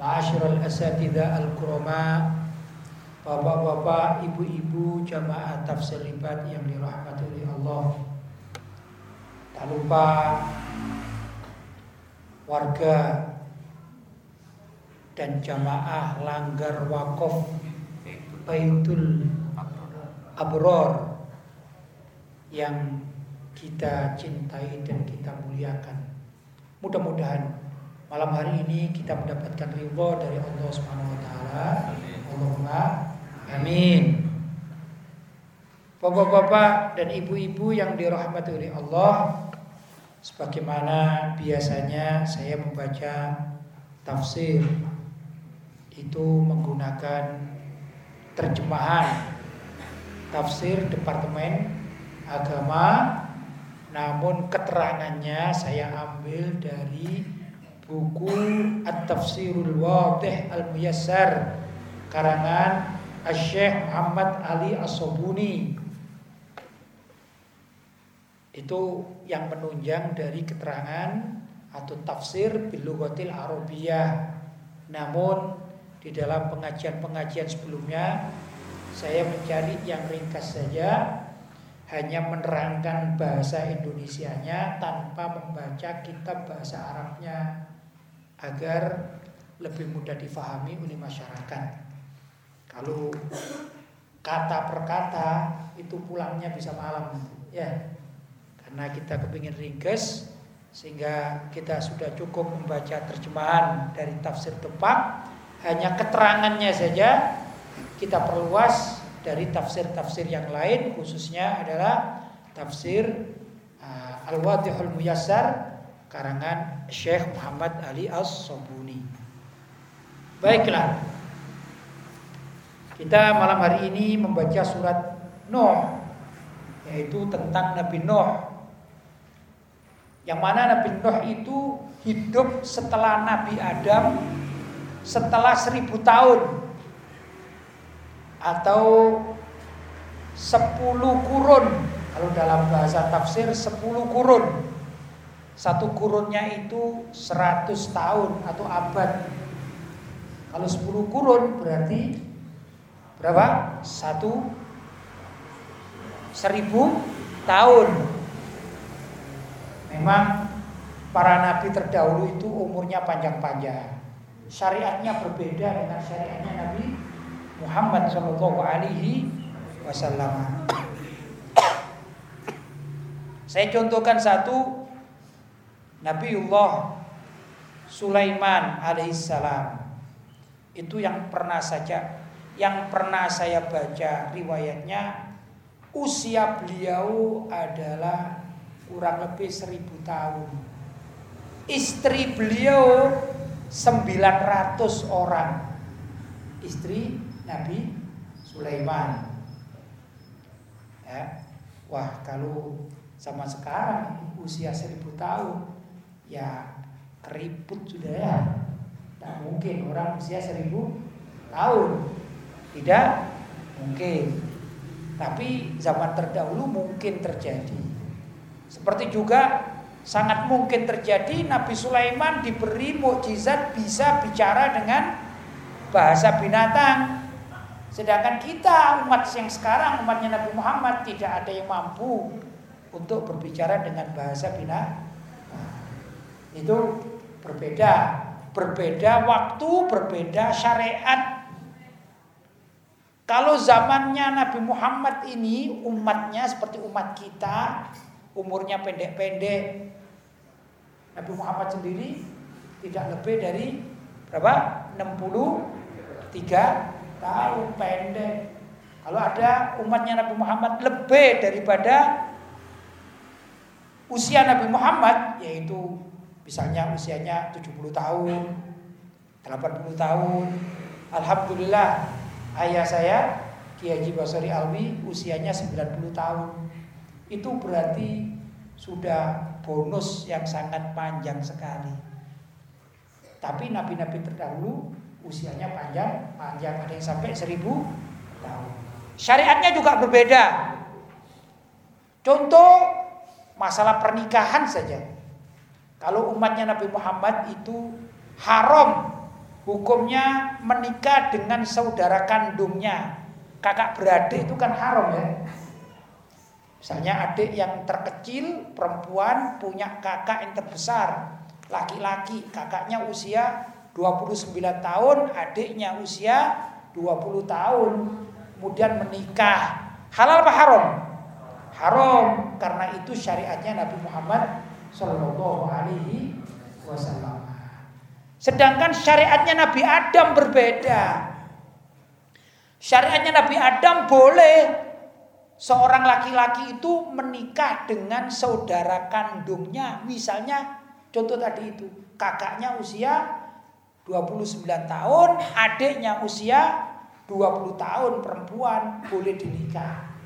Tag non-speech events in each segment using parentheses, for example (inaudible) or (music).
Ma'asyiral asatidah al-kurama Bapak-bapak, ibu-ibu jamaah tafsir libat yang dirahmati oleh Allah Tak lupa warga dan jamaah langgar wakaf Baitul Abror yang kita cintai dan kita muliakan. Mudah-mudahan malam hari ini kita mendapatkan ridho dari Allah Subhanahu wa taala. Allahumma amin. Bapak-bapak dan ibu-ibu yang dirahmati oleh Allah, sebagaimana biasanya saya membaca tafsir itu menggunakan terjemahan tafsir Departemen Agama namun keterangannya saya ambil dari buku At-Tafsirul Wadih Al-Muyassar karangan Syekh Muhammad Ali As-Sobuni itu yang menunjang dari keterangan atau tafsir bilugatil Arabiyah. Namun di dalam pengajian-pengajian sebelumnya saya mencari yang ringkas saja hanya menerangkan bahasa Indonesianya tanpa membaca kitab bahasa Arabnya agar lebih mudah difahami oleh masyarakat. Kalau kata per kata itu pulangnya bisa malam ya. Karena kita kepingin ringkes sehingga kita sudah cukup membaca terjemahan dari tafsir tepat hanya keterangannya saja kita perluas dari tafsir-tafsir yang lain khususnya adalah tafsir uh, Al-Wadihul Muyassar karangan Syekh Muhammad Ali As-Sobuni. Baiklah. Kita malam hari ini membaca surat Nuh yaitu tentang Nabi Nuh. Yang mana Nabi Nuh itu hidup setelah Nabi Adam setelah seribu tahun atau sepuluh kurun kalau dalam bahasa tafsir sepuluh kurun satu kurunnya itu 100 tahun atau abad. Kalau 10 kurun berarti berapa? Satu seribu tahun. Memang para nabi terdahulu itu umurnya panjang-panjang. Syariatnya berbeda dengan syariatnya Nabi Muhammad Shallallahu Alaihi Wasallam. Saya contohkan satu Nabiullah Sulaiman alaihissalam itu yang pernah saja yang pernah saya baca riwayatnya usia beliau adalah kurang lebih seribu tahun. Istri beliau 900 orang. Istri Nabi Sulaiman. Ya. Wah kalau sama sekarang usia seribu tahun ya keriput sudah ya. Tidak mungkin orang usia seribu tahun. Tidak mungkin. Tapi zaman terdahulu mungkin terjadi. Seperti juga sangat mungkin terjadi Nabi Sulaiman diberi mukjizat bisa bicara dengan bahasa binatang. Sedangkan kita umat yang sekarang umatnya Nabi Muhammad tidak ada yang mampu untuk berbicara dengan bahasa binatang itu berbeda, berbeda waktu, berbeda syariat. Kalau zamannya Nabi Muhammad ini umatnya seperti umat kita, umurnya pendek-pendek. Nabi Muhammad sendiri tidak lebih dari berapa? 63 tahun pendek. Kalau ada umatnya Nabi Muhammad lebih daripada usia Nabi Muhammad yaitu Misalnya usianya 70 tahun 80 tahun. Alhamdulillah ayah saya Kiai Haji Basari Alwi usianya 90 tahun. Itu berarti sudah bonus yang sangat panjang sekali. Tapi nabi-nabi terdahulu usianya panjang, panjang ada yang sampai 1000 tahun. Syariatnya juga berbeda. Contoh masalah pernikahan saja. Kalau umatnya Nabi Muhammad itu haram hukumnya menikah dengan saudara kandungnya. Kakak beradik itu kan haram ya. Misalnya adik yang terkecil perempuan punya kakak yang terbesar laki-laki, kakaknya usia 29 tahun, adiknya usia 20 tahun. Kemudian menikah. Halal apa haram? Haram karena itu syariatnya Nabi Muhammad Shallallahu alaihi wasallam. Sedangkan syariatnya Nabi Adam berbeda. Syariatnya Nabi Adam boleh seorang laki-laki itu menikah dengan saudara kandungnya. Misalnya contoh tadi itu, kakaknya usia 29 tahun, adiknya usia 20 tahun perempuan boleh dinikah.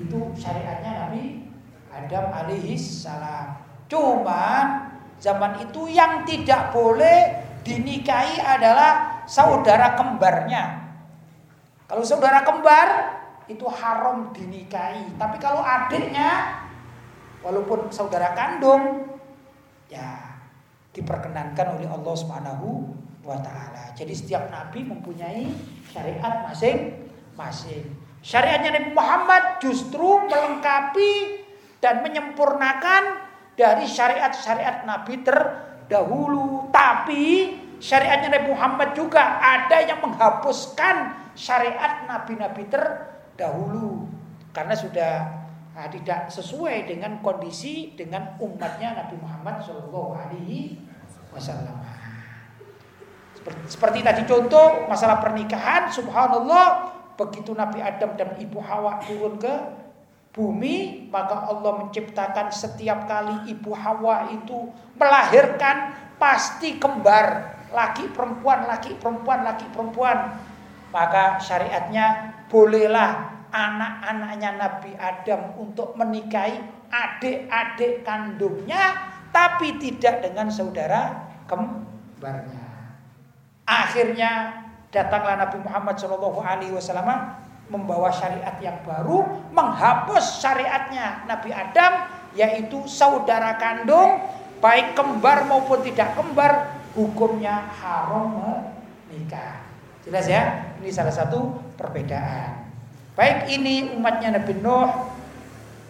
Itu syariatnya Nabi Adam alaihi salam. Cuman zaman itu yang tidak boleh dinikahi adalah saudara kembarnya. Kalau saudara kembar itu haram dinikahi. Tapi kalau adiknya walaupun saudara kandung ya diperkenankan oleh Allah Subhanahu wa taala. Jadi setiap nabi mempunyai syariat masing-masing. Syariatnya Nabi Muhammad justru melengkapi dan menyempurnakan dari syariat-syariat nabi ter dahulu. Tapi syariatnya Nabi Muhammad juga ada yang menghapuskan syariat nabi-nabi terdahulu. Karena sudah nah, tidak sesuai dengan kondisi dengan umatnya Nabi Muhammad. Seperti, seperti tadi contoh masalah pernikahan, Subhanallah, begitu Nabi Adam dan Ibu Hawa turun ke bumi, maka Allah menciptakan setiap kali ibu Hawa itu melahirkan pasti kembar, laki perempuan, laki perempuan, laki perempuan. Maka syariatnya bolehlah anak-anaknya Nabi Adam untuk menikahi adik-adik kandungnya tapi tidak dengan saudara kembarnya. Akhirnya datanglah Nabi Muhammad Shallallahu alaihi wasallam membawa syariat yang baru, menghapus syariatnya Nabi Adam, yaitu saudara kandung, baik kembar maupun tidak kembar, hukumnya haram menikah. Jelas ya? Ini salah satu perbedaan. Baik ini umatnya Nabi Nuh,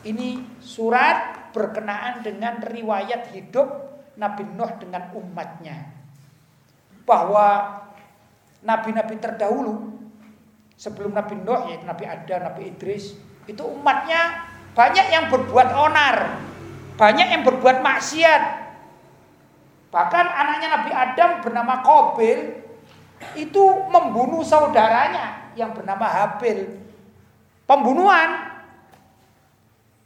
ini surat berkenaan dengan riwayat hidup Nabi Nuh dengan umatnya. Bahwa nabi-nabi terdahulu sebelum Nabi Nuh yaitu Nabi Adam, Nabi Idris, itu umatnya banyak yang berbuat onar, banyak yang berbuat maksiat. Bahkan anaknya Nabi Adam bernama Kobil itu membunuh saudaranya yang bernama Habil. Pembunuhan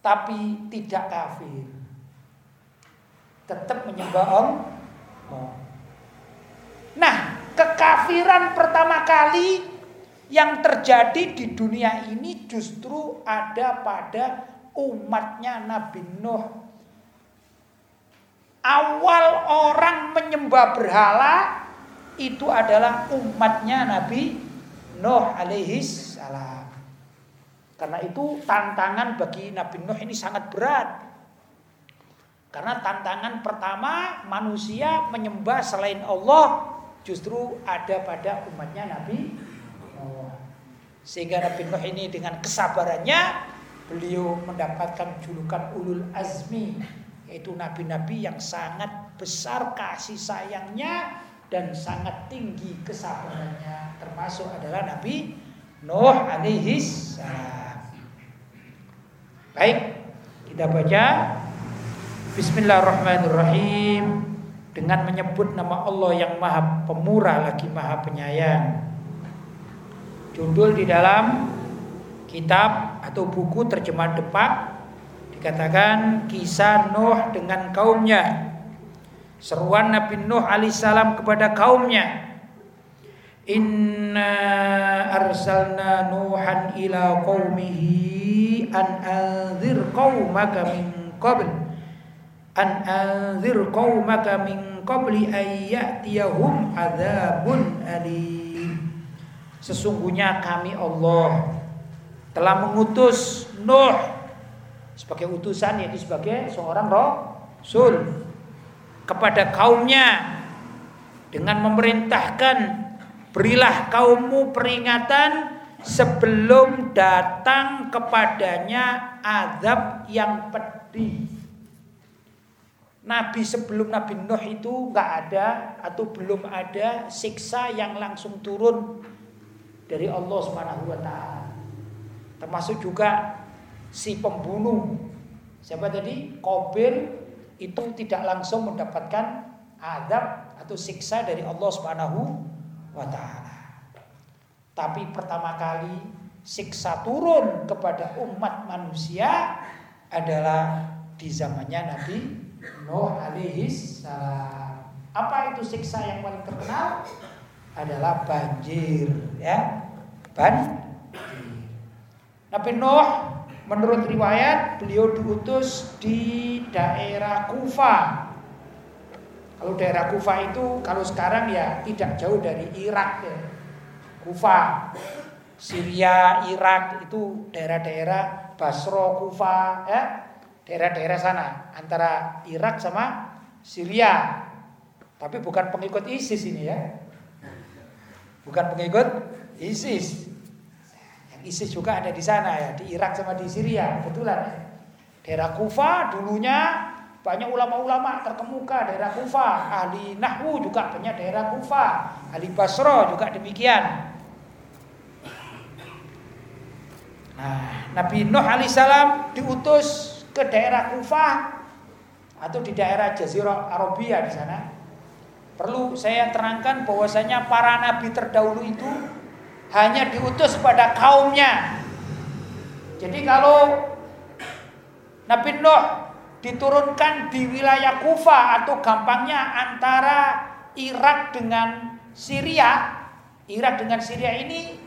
tapi tidak kafir. Tetap menyembah Allah. Nah, kekafiran pertama kali yang terjadi di dunia ini justru ada pada umatnya Nabi Nuh. Awal orang menyembah berhala itu adalah umatnya Nabi Nuh alaihi salam. Karena itu tantangan bagi Nabi Nuh ini sangat berat. Karena tantangan pertama manusia menyembah selain Allah justru ada pada umatnya Nabi sehingga Nabi Nuh ini dengan kesabarannya beliau mendapatkan julukan ulul azmi yaitu nabi-nabi yang sangat besar kasih sayangnya dan sangat tinggi kesabarannya termasuk adalah Nabi Nuh alaihi. Baik, kita baca Bismillahirrahmanirrahim dengan menyebut nama Allah yang Maha Pemurah lagi Maha Penyayang. Judul di dalam kitab atau buku terjemahan Depak dikatakan kisah Nuh dengan kaumnya. Seruan Nabi Nuh alaihissalam kepada kaumnya. Inna arsalna Nuhan ila qaumihi an anzir qaumaka min qabl. An anzir qaumaka min qabli an ya'tiyahum adzabun alim Sesungguhnya kami Allah telah mengutus Nuh sebagai utusan yaitu sebagai seorang rasul kepada kaumnya dengan memerintahkan Berilah kaummu peringatan sebelum datang kepadanya azab yang pedih. Nabi sebelum Nabi Nuh itu nggak ada atau belum ada siksa yang langsung turun dari Allah Subhanahu wa taala. Termasuk juga si pembunuh. Siapa tadi? Qabil itu tidak langsung mendapatkan azab atau siksa dari Allah Subhanahu wa taala. Tapi pertama kali siksa turun kepada umat manusia adalah di zamannya Nabi Nuh alaihi salam. Apa itu siksa yang paling terkenal? Adalah banjir, ya. Banjir. Nabi Nuh menurut riwayat beliau diutus di daerah Kufa kalau daerah Kufa itu kalau sekarang ya tidak jauh dari Irak ya. Kufa, Syria, Irak itu daerah-daerah Basro, Kufa ya. Daerah-daerah sana antara Irak sama Syria. Tapi bukan pengikut ISIS ini ya. Bukan pengikut ISIS. Yang ISIS juga ada di sana ya, di Irak sama di Syria, kebetulan ya. Daerah Kufa dulunya banyak ulama-ulama terkemuka daerah Kufa, ahli Nahwu juga banyak daerah Kufa, ahli Basro juga demikian. Nah, Nabi Nuh alaihissalam diutus ke daerah Kufa atau di daerah Jazirah Arabia di sana. Perlu saya terangkan bahwasanya para nabi terdahulu itu hanya diutus pada kaumnya. Jadi kalau Nabi Nuh diturunkan di wilayah Kufa atau gampangnya antara Irak dengan Syria. Irak dengan Syria ini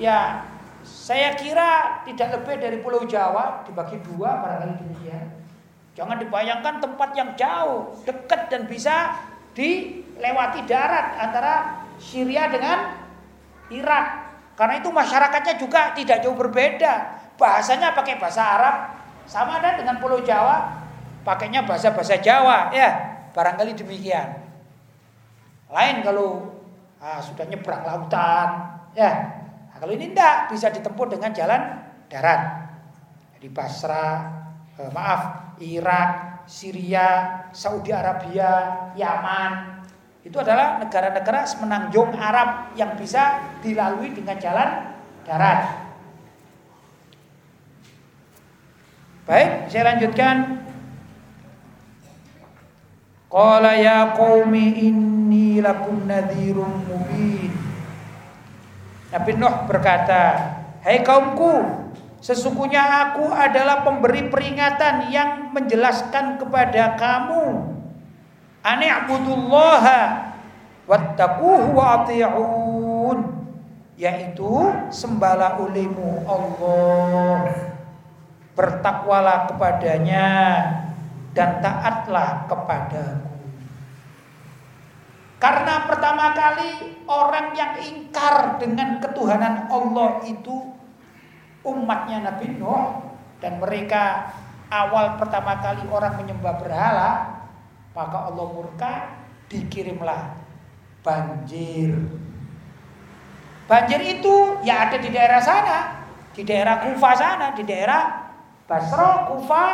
ya saya kira tidak lebih dari Pulau Jawa dibagi dua barangkali demikian. Jangan dibayangkan tempat yang jauh, dekat dan bisa dilewati darat antara Syria dengan Irak. Karena itu masyarakatnya juga tidak jauh berbeda. Bahasanya pakai bahasa Arab, sama ada dengan Pulau Jawa, pakainya bahasa-bahasa Jawa, ya, barangkali demikian. Lain kalau ah, sudah nyebrang lautan, ya. Nah, kalau ini tidak bisa ditempuh dengan jalan darat. Jadi Basra, eh, maaf, Irak, Syria, Saudi Arabia, Yaman, itu adalah negara-negara semenanjung Arab yang bisa dilalui dengan jalan darat. Baik, saya lanjutkan. Qala ya qaumi inni lakum nadhirum mubin. Nabi Nuh berkata, "Hai kaumku, sesungguhnya aku adalah pemberi peringatan yang menjelaskan kepada kamu ani'budullaha wattaquhu wa ati'un." Yaitu sembahlah olehmu Allah bertakwalah kepadanya dan taatlah kepadaku. Karena pertama kali orang yang ingkar dengan ketuhanan Allah itu umatnya Nabi Nuh dan mereka awal pertama kali orang menyembah berhala, maka Allah murka dikirimlah banjir. Banjir itu ya ada di daerah sana, di daerah Kufa sana, di daerah Basra, Kufa,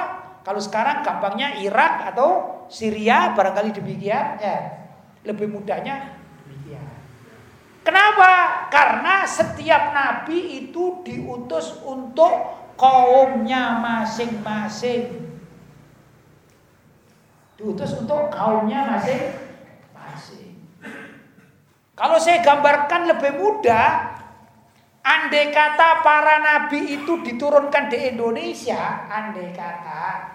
kalau sekarang gampangnya Irak atau Syria barangkali demikian ya. Lebih mudahnya. Kenapa? Karena setiap nabi itu diutus untuk kaumnya masing-masing. Diutus untuk kaumnya masing-masing. Kalau saya gambarkan lebih mudah, Andai kata para nabi itu diturunkan di Indonesia, andai kata,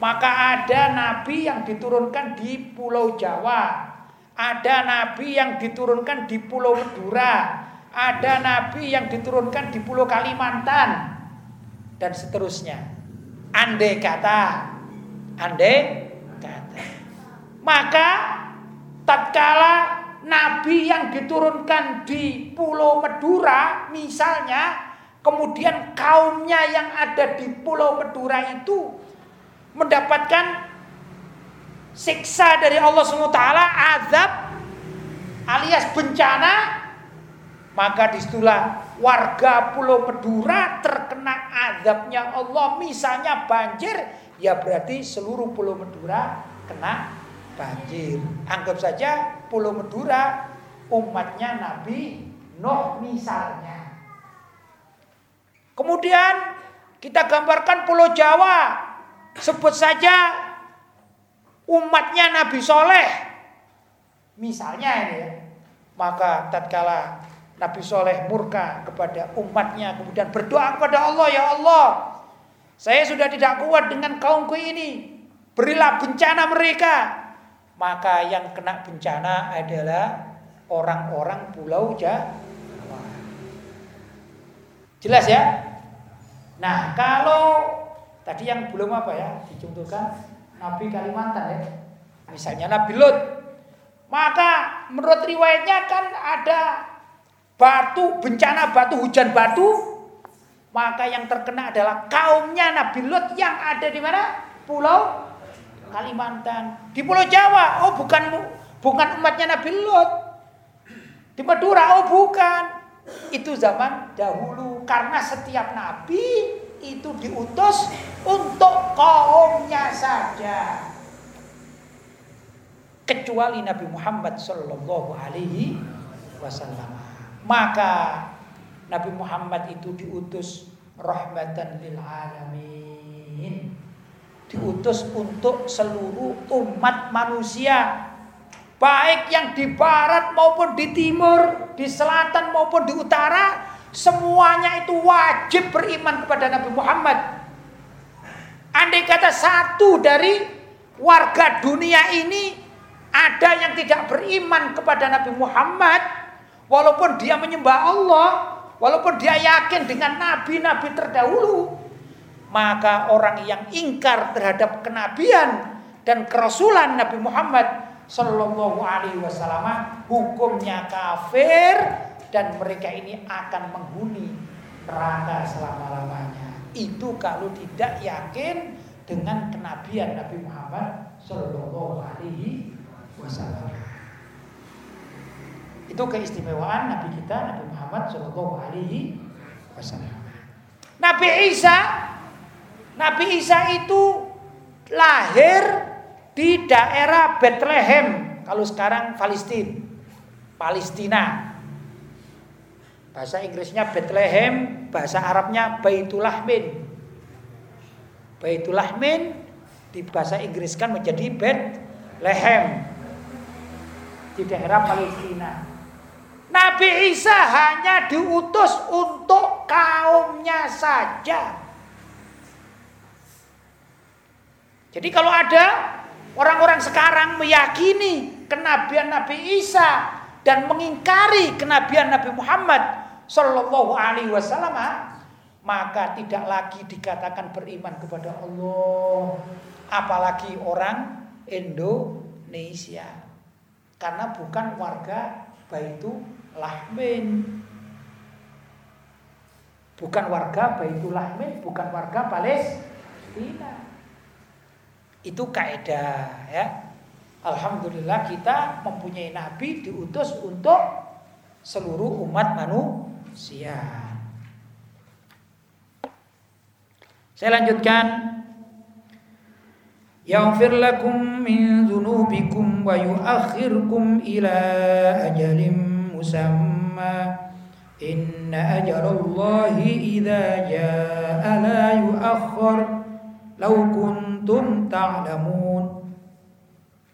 maka ada nabi yang diturunkan di Pulau Jawa, ada nabi yang diturunkan di Pulau Madura, ada nabi yang diturunkan di Pulau Kalimantan dan seterusnya. Andai kata, andai kata. Maka tatkala nabi yang diturunkan di Pulau Madura misalnya kemudian kaumnya yang ada di Pulau Madura itu mendapatkan siksa dari Allah SWT, azab alias bencana, maka di situlah warga Pulau Madura terkena azabnya Allah. Misalnya banjir, ya berarti seluruh Pulau Madura kena banjir. Anggap saja Pulau Madura umatnya Nabi Nuh misalnya. Kemudian kita gambarkan Pulau Jawa, sebut saja umatnya Nabi Soleh. Misalnya ini ya. Maka tatkala Nabi Soleh murka kepada umatnya kemudian berdoa kepada Allah ya Allah saya sudah tidak kuat dengan kaumku ini berilah bencana mereka maka yang kena bencana adalah orang-orang pulau Jawa jelas ya nah kalau tadi yang belum apa ya dicontohkan Nabi Kalimantan ya. Misalnya Nabi Lut. Maka menurut riwayatnya kan ada batu, bencana batu, hujan batu. Maka yang terkena adalah kaumnya Nabi Lut yang ada di mana? Pulau Kalimantan. Di Pulau Jawa, oh bukan bukan umatnya Nabi Lut. Di Madura, oh bukan. Itu zaman dahulu karena setiap nabi itu diutus untuk kaumnya saja. Kecuali Nabi Muhammad Shallallahu Alaihi Wasallam. Maka Nabi Muhammad itu diutus rahmatan lil alamin. Diutus untuk seluruh umat manusia. Baik yang di barat maupun di timur, di selatan maupun di utara, Semuanya itu wajib beriman kepada Nabi Muhammad. Andai kata satu dari warga dunia ini ada yang tidak beriman kepada Nabi Muhammad, walaupun dia menyembah Allah, walaupun dia yakin dengan nabi-nabi terdahulu, maka orang yang ingkar terhadap kenabian dan kerasulan Nabi Muhammad Shallallahu Alaihi Wasallam hukumnya kafir dan mereka ini akan menghuni neraka selama-lamanya. Itu kalau tidak yakin dengan kenabian Nabi Muhammad Shallallahu Alaihi Wasallam. Itu keistimewaan Nabi kita Nabi Muhammad Shallallahu Alaihi Wasallam. Nabi Isa, Nabi Isa itu lahir di daerah Bethlehem, kalau sekarang Palestina. Palestina. Bahasa Inggrisnya Bethlehem, bahasa Arabnya Baitulahmin. Baitulahmin di bahasa Inggris kan menjadi Bethlehem di daerah Palestina. Nabi Isa hanya diutus untuk kaumnya saja. Jadi kalau ada orang-orang sekarang meyakini kenabian Nabi Isa dan mengingkari kenabian Nabi Muhammad Shallallahu Alaihi Wasallam maka tidak lagi dikatakan beriman kepada Allah apalagi orang Indonesia. Karena bukan warga Baitul Lahmin. Bukan warga Baitul Lahmin bukan warga Palestina. Itu kaidah ya Alhamdulillah kita mempunyai nabi diutus untuk seluruh umat manusia. Saya lanjutkan. Yaghfir lakum min dzunubikum wa yuakhirkum ila ajalin musamma. Inna ajalallahi idza jaa la yuakhkhar law kuntum ta'lamun.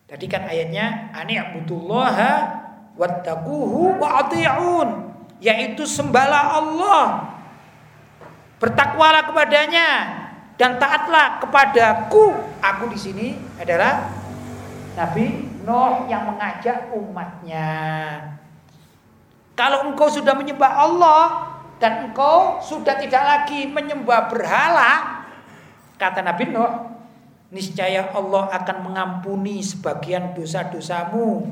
Tadi kan ayatnya ani abudullaha wattaquhu wa ati'un. Yaitu sembahlah Allah. Bertakwalah kepadanya dan taatlah kepadaku. Aku di sini adalah Nabi Nuh yang mengajak umatnya. Kalau engkau sudah menyembah Allah dan engkau sudah tidak lagi menyembah berhala, kata Nabi Nuh, niscaya Allah akan mengampuni sebagian dosa-dosamu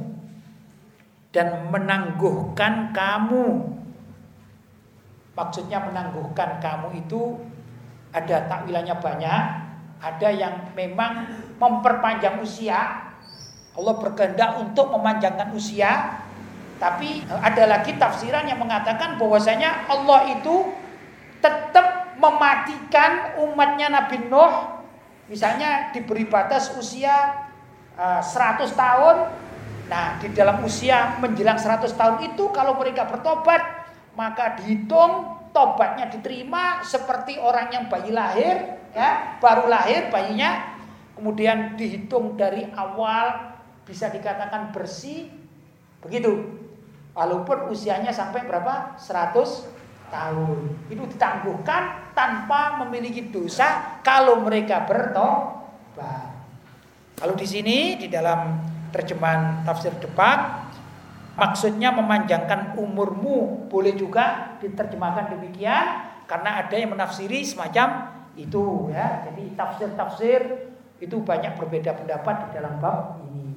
dan menangguhkan kamu. Maksudnya menangguhkan kamu itu ada takwilannya banyak, ada yang memang memperpanjang usia. Allah berkehendak untuk memanjangkan usia, tapi ada lagi tafsiran yang mengatakan bahwasanya Allah itu tetap mematikan umatnya Nabi Nuh Misalnya diberi batas usia uh, eh, 100 tahun. Nah, di dalam usia menjelang 100 tahun itu kalau mereka bertobat, maka dihitung tobatnya diterima seperti orang yang bayi lahir, ya, baru lahir bayinya, kemudian dihitung dari awal bisa dikatakan bersih, begitu. Walaupun usianya sampai berapa? 100 tahun. Itu ditangguhkan tanpa memiliki dosa kalau mereka bertobat. Kalau di sini di dalam terjemahan tafsir Depak maksudnya memanjangkan umurmu boleh juga diterjemahkan demikian karena ada yang menafsiri semacam itu ya. Jadi tafsir-tafsir itu banyak berbeda pendapat di dalam bab ini.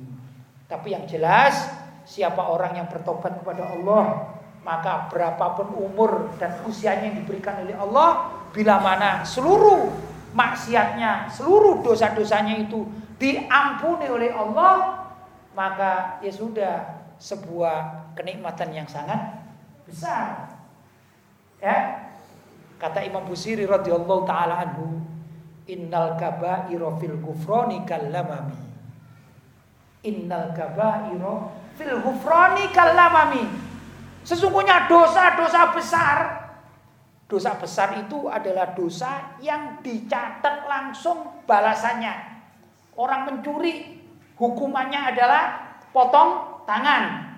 Tapi yang jelas siapa orang yang bertobat kepada Allah maka berapapun umur dan usianya yang diberikan oleh Allah bila mana seluruh maksiatnya, seluruh dosa-dosanya itu diampuni oleh Allah, maka ya sudah sebuah kenikmatan yang sangat besar. Ya. Kata Imam Busiri radhiyallahu taala anhu, "Innal kaba'ira fil ghufrani kallamami." Innal kaba'ira fil ghufrani kallamami. Sesungguhnya dosa-dosa besar Dosa besar itu adalah dosa yang dicatat langsung balasannya. Orang mencuri hukumannya adalah potong tangan.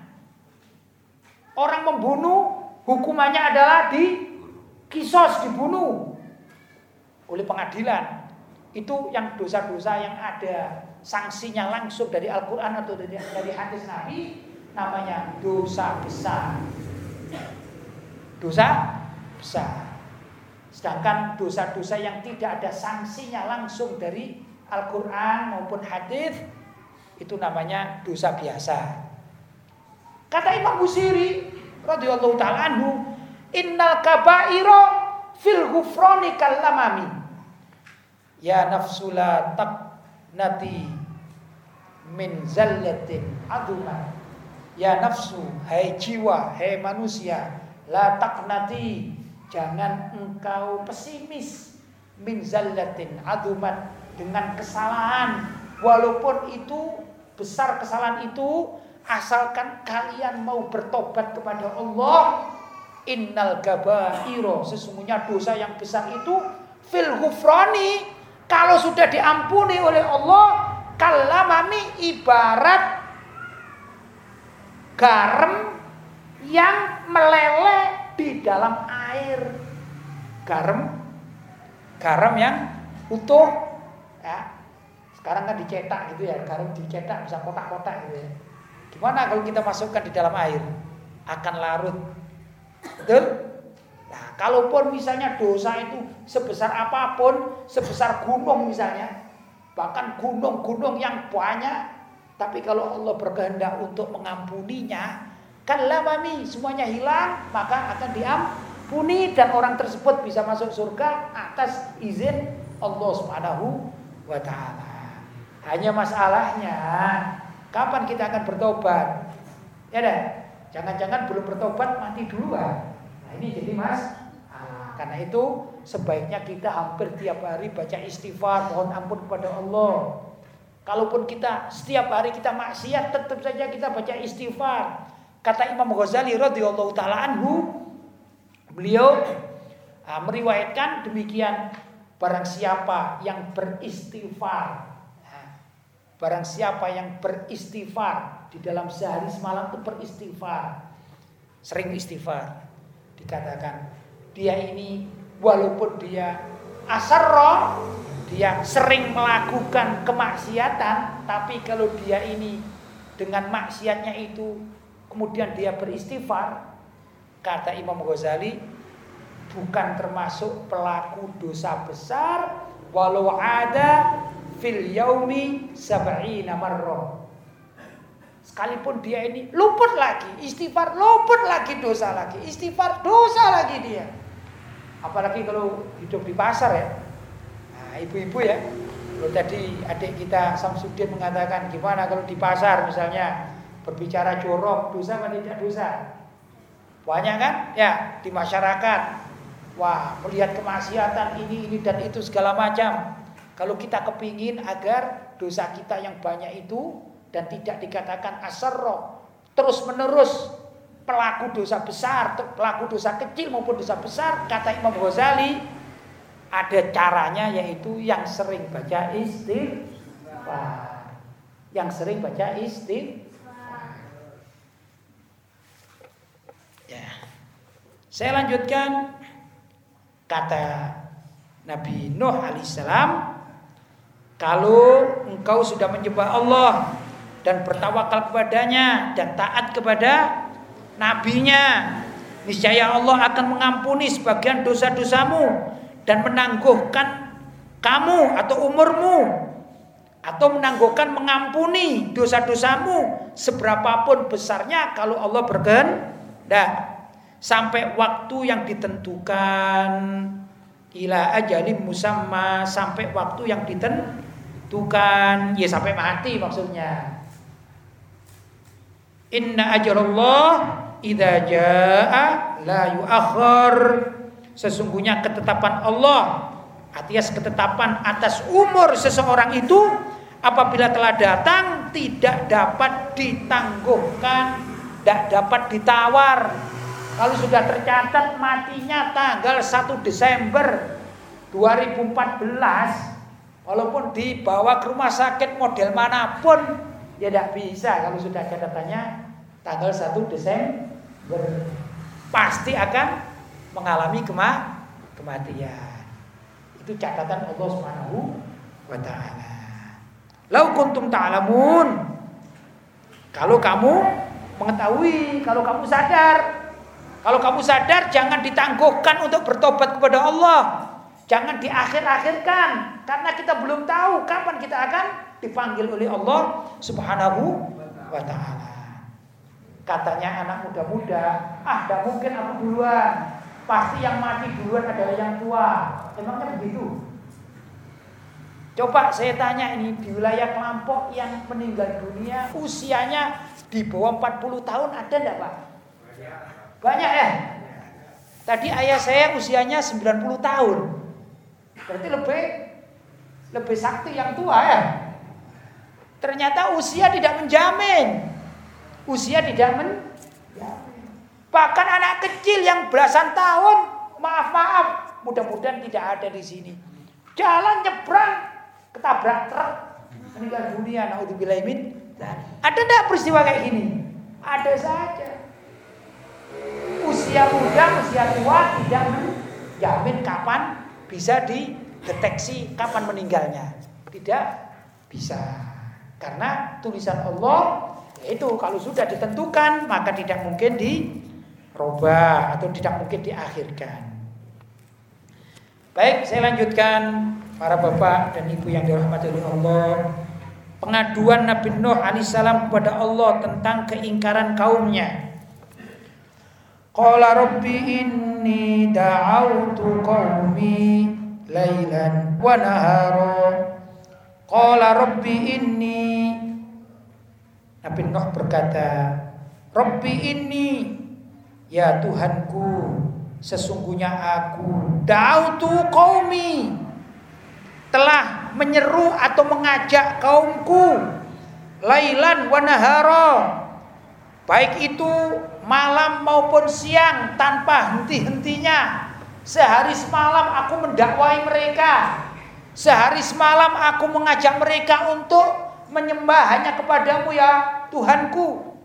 Orang membunuh hukumannya adalah di kisos dibunuh oleh pengadilan. Itu yang dosa-dosa yang ada sanksinya langsung dari Al-Quran atau dari, dari hadis Nabi namanya dosa besar. Dosa besar. Sedangkan dosa-dosa yang tidak ada sanksinya langsung dari Al-Quran maupun hadis itu namanya dosa biasa. Kata Imam Busiri radhiyallahu taala anhu, "Innal kabairo fil ghufrani kallamami." Ya nafsula nati min zallatin aduma. Ya nafsu, hai jiwa, hai manusia, la taknati Jangan engkau pesimis. Min zallatin adumat. Dengan kesalahan. Walaupun itu besar kesalahan itu asalkan kalian mau bertobat kepada Allah innal gabairo sesungguhnya dosa yang besar itu fil ghufrani. Kalau sudah diampuni oleh Allah kalamami ibarat garam yang meleleh di dalam air. Garam garam yang utuh ya. Sekarang kan dicetak gitu ya, garam dicetak bisa kotak-kotak gitu ya. Gimana kalau kita masukkan di dalam air? Akan larut. Betul? Nah, kalaupun misalnya dosa itu sebesar apa pun, sebesar gunung misalnya, bahkan gunung-gunung yang banyak, tapi kalau Allah berkehendak untuk mengampuninya, kan lamami semuanya hilang, maka akan diampuni diampuni dan orang tersebut bisa masuk surga atas izin Allah Subhanahu wa taala. Hanya masalahnya kapan kita akan bertobat? Ya dah. Jangan-jangan belum bertobat mati duluan. Nah, ini jadi Mas ah, karena itu sebaiknya kita hampir tiap hari baca istighfar, mohon ampun kepada Allah. Kalaupun kita setiap hari kita maksiat, tetap saja kita baca istighfar. Kata Imam Ghazali radhiyallahu taala anhu, Beliau uh, meriwayatkan demikian barang siapa yang beristighfar barang siapa yang beristighfar di dalam sehari semalam itu beristighfar sering istighfar dikatakan dia ini walaupun dia asar roh dia sering melakukan kemaksiatan tapi kalau dia ini dengan maksiatnya itu kemudian dia beristighfar, kata Imam Ghazali bukan termasuk pelaku dosa besar walau ada fil yaumi sab'ina marrah. Sekalipun dia ini luput lagi, istighfar luput lagi dosa lagi, istighfar dosa lagi dia. Apalagi kalau hidup di pasar ya. Nah, ibu-ibu ya. Kalau tadi adik kita Samsudin mengatakan gimana kalau di pasar misalnya berbicara jorok, dosa atau tidak dosa? Banyak kan? Ya, di masyarakat. Wah, melihat kemaksiatan ini, ini dan itu segala macam. Kalau kita kepingin agar dosa kita yang banyak itu dan tidak dikatakan asarro terus menerus pelaku dosa besar, pelaku dosa kecil maupun dosa besar, kata Imam Ghazali ada caranya yaitu yang sering baca istighfar. Yang sering baca istighfar. Ya. Saya lanjutkan kata Nabi Nuh alaihissalam kalau engkau sudah menyembah Allah dan bertawakal kepadanya dan taat kepada nabinya niscaya Allah akan mengampuni sebagian dosa-dosamu dan menangguhkan kamu atau umurmu atau menangguhkan mengampuni dosa-dosamu seberapapun besarnya kalau Allah berkehendak sampai waktu yang ditentukan. Ila ajalim musamma. Sampai waktu yang ditentukan. Ya sampai mati maksudnya. Inna ajalallah idza jaa la yuakhir. Sesungguhnya ketetapan Allah atas ketetapan atas umur seseorang itu apabila telah datang tidak dapat ditangguhkan, tidak dapat ditawar. Kalau sudah tercatat matinya tanggal 1 Desember 2014 walaupun dibawa ke rumah sakit model mana pun Ya tidak bisa kalau sudah catatannya tanggal 1 Desember pasti akan mengalami kema kematian. Itu catatan Allah Subhanahu wa taala. Lau kuntum ta'lamun. Kalau kamu mengetahui, kalau kamu sadar, kalau kamu sadar jangan ditangguhkan untuk bertobat kepada Allah. Jangan diakhir-akhirkan karena kita belum tahu kapan kita akan dipanggil oleh Allah Subhanahu wa taala. Katanya anak muda-muda, ah tidak mungkin aku duluan. Pasti yang mati duluan adalah yang tua. Emangnya begitu? Coba saya tanya ini di wilayah kelompok yang meninggal dunia usianya di bawah 40 tahun ada enggak Pak? Banyak ya? Tadi ayah saya usianya 90 tahun. Berarti lebih lebih sakti yang tua ya? Ternyata usia tidak menjamin. Usia tidak menjamin. Bahkan anak kecil yang belasan tahun, maaf-maaf, mudah-mudahan tidak ada di sini. Jalan nyebrang, ketabrak truk, meninggal dunia, naudzubillah min. Ada tidak peristiwa kayak gini? Ada saja. Usia muda, usia tua tidak menjamin kapan bisa dideteksi kapan meninggalnya. Tidak bisa. Karena tulisan Allah itu kalau sudah ditentukan maka tidak mungkin dirubah atau tidak mungkin diakhirkan. Baik, saya lanjutkan para bapak dan ibu yang dirahmati oleh Allah. Pengaduan Nabi Nuh alaihissalam kepada Allah tentang keingkaran kaumnya. Qala rabbi inni da'autu qaumi lailan wa nahara Qala rabbi inni Nabi Nuh berkata, Rabbi inni ya Tuhanku, sesungguhnya aku dautu qaumi telah menyeru atau mengajak kaumku lailan wa nahara baik itu malam maupun siang tanpa henti-hentinya sehari semalam aku mendakwai mereka Sehari semalam aku mengajak mereka untuk menyembah hanya kepadamu ya Tuhanku.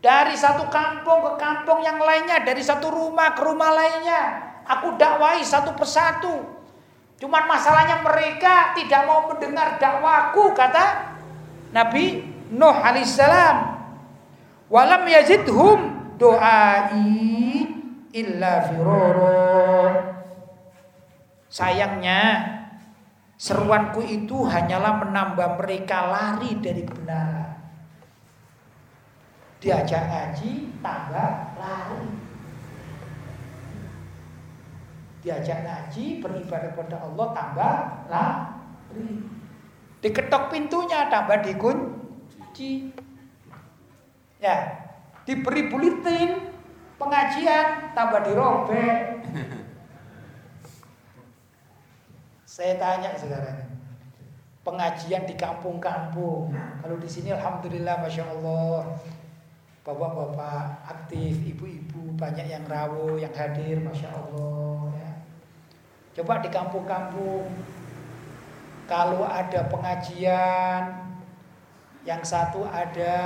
Dari satu kampung ke kampung yang lainnya, dari satu rumah ke rumah lainnya. Aku dakwai satu persatu. Cuman masalahnya mereka tidak mau mendengar dakwaku kata Nabi Nuh alaihissalam. Walam yazidhum doai illa firoro. Sayangnya seruanku itu hanyalah menambah mereka lari dari kebenaran. Diajak ngaji tambah lari. Diajak ngaji beribadah kepada Allah tambah lari. Diketok pintunya tambah dikunci. Ya, diberi buletin pengajian tambah dirobek. (laughs) Saya tanya sekarang, pengajian di kampung-kampung. Kalau di sini alhamdulillah masya Allah, bapak-bapak aktif, ibu-ibu banyak yang rawuh, yang hadir, masya Allah. Coba di kampung-kampung, kalau ada pengajian, yang satu ada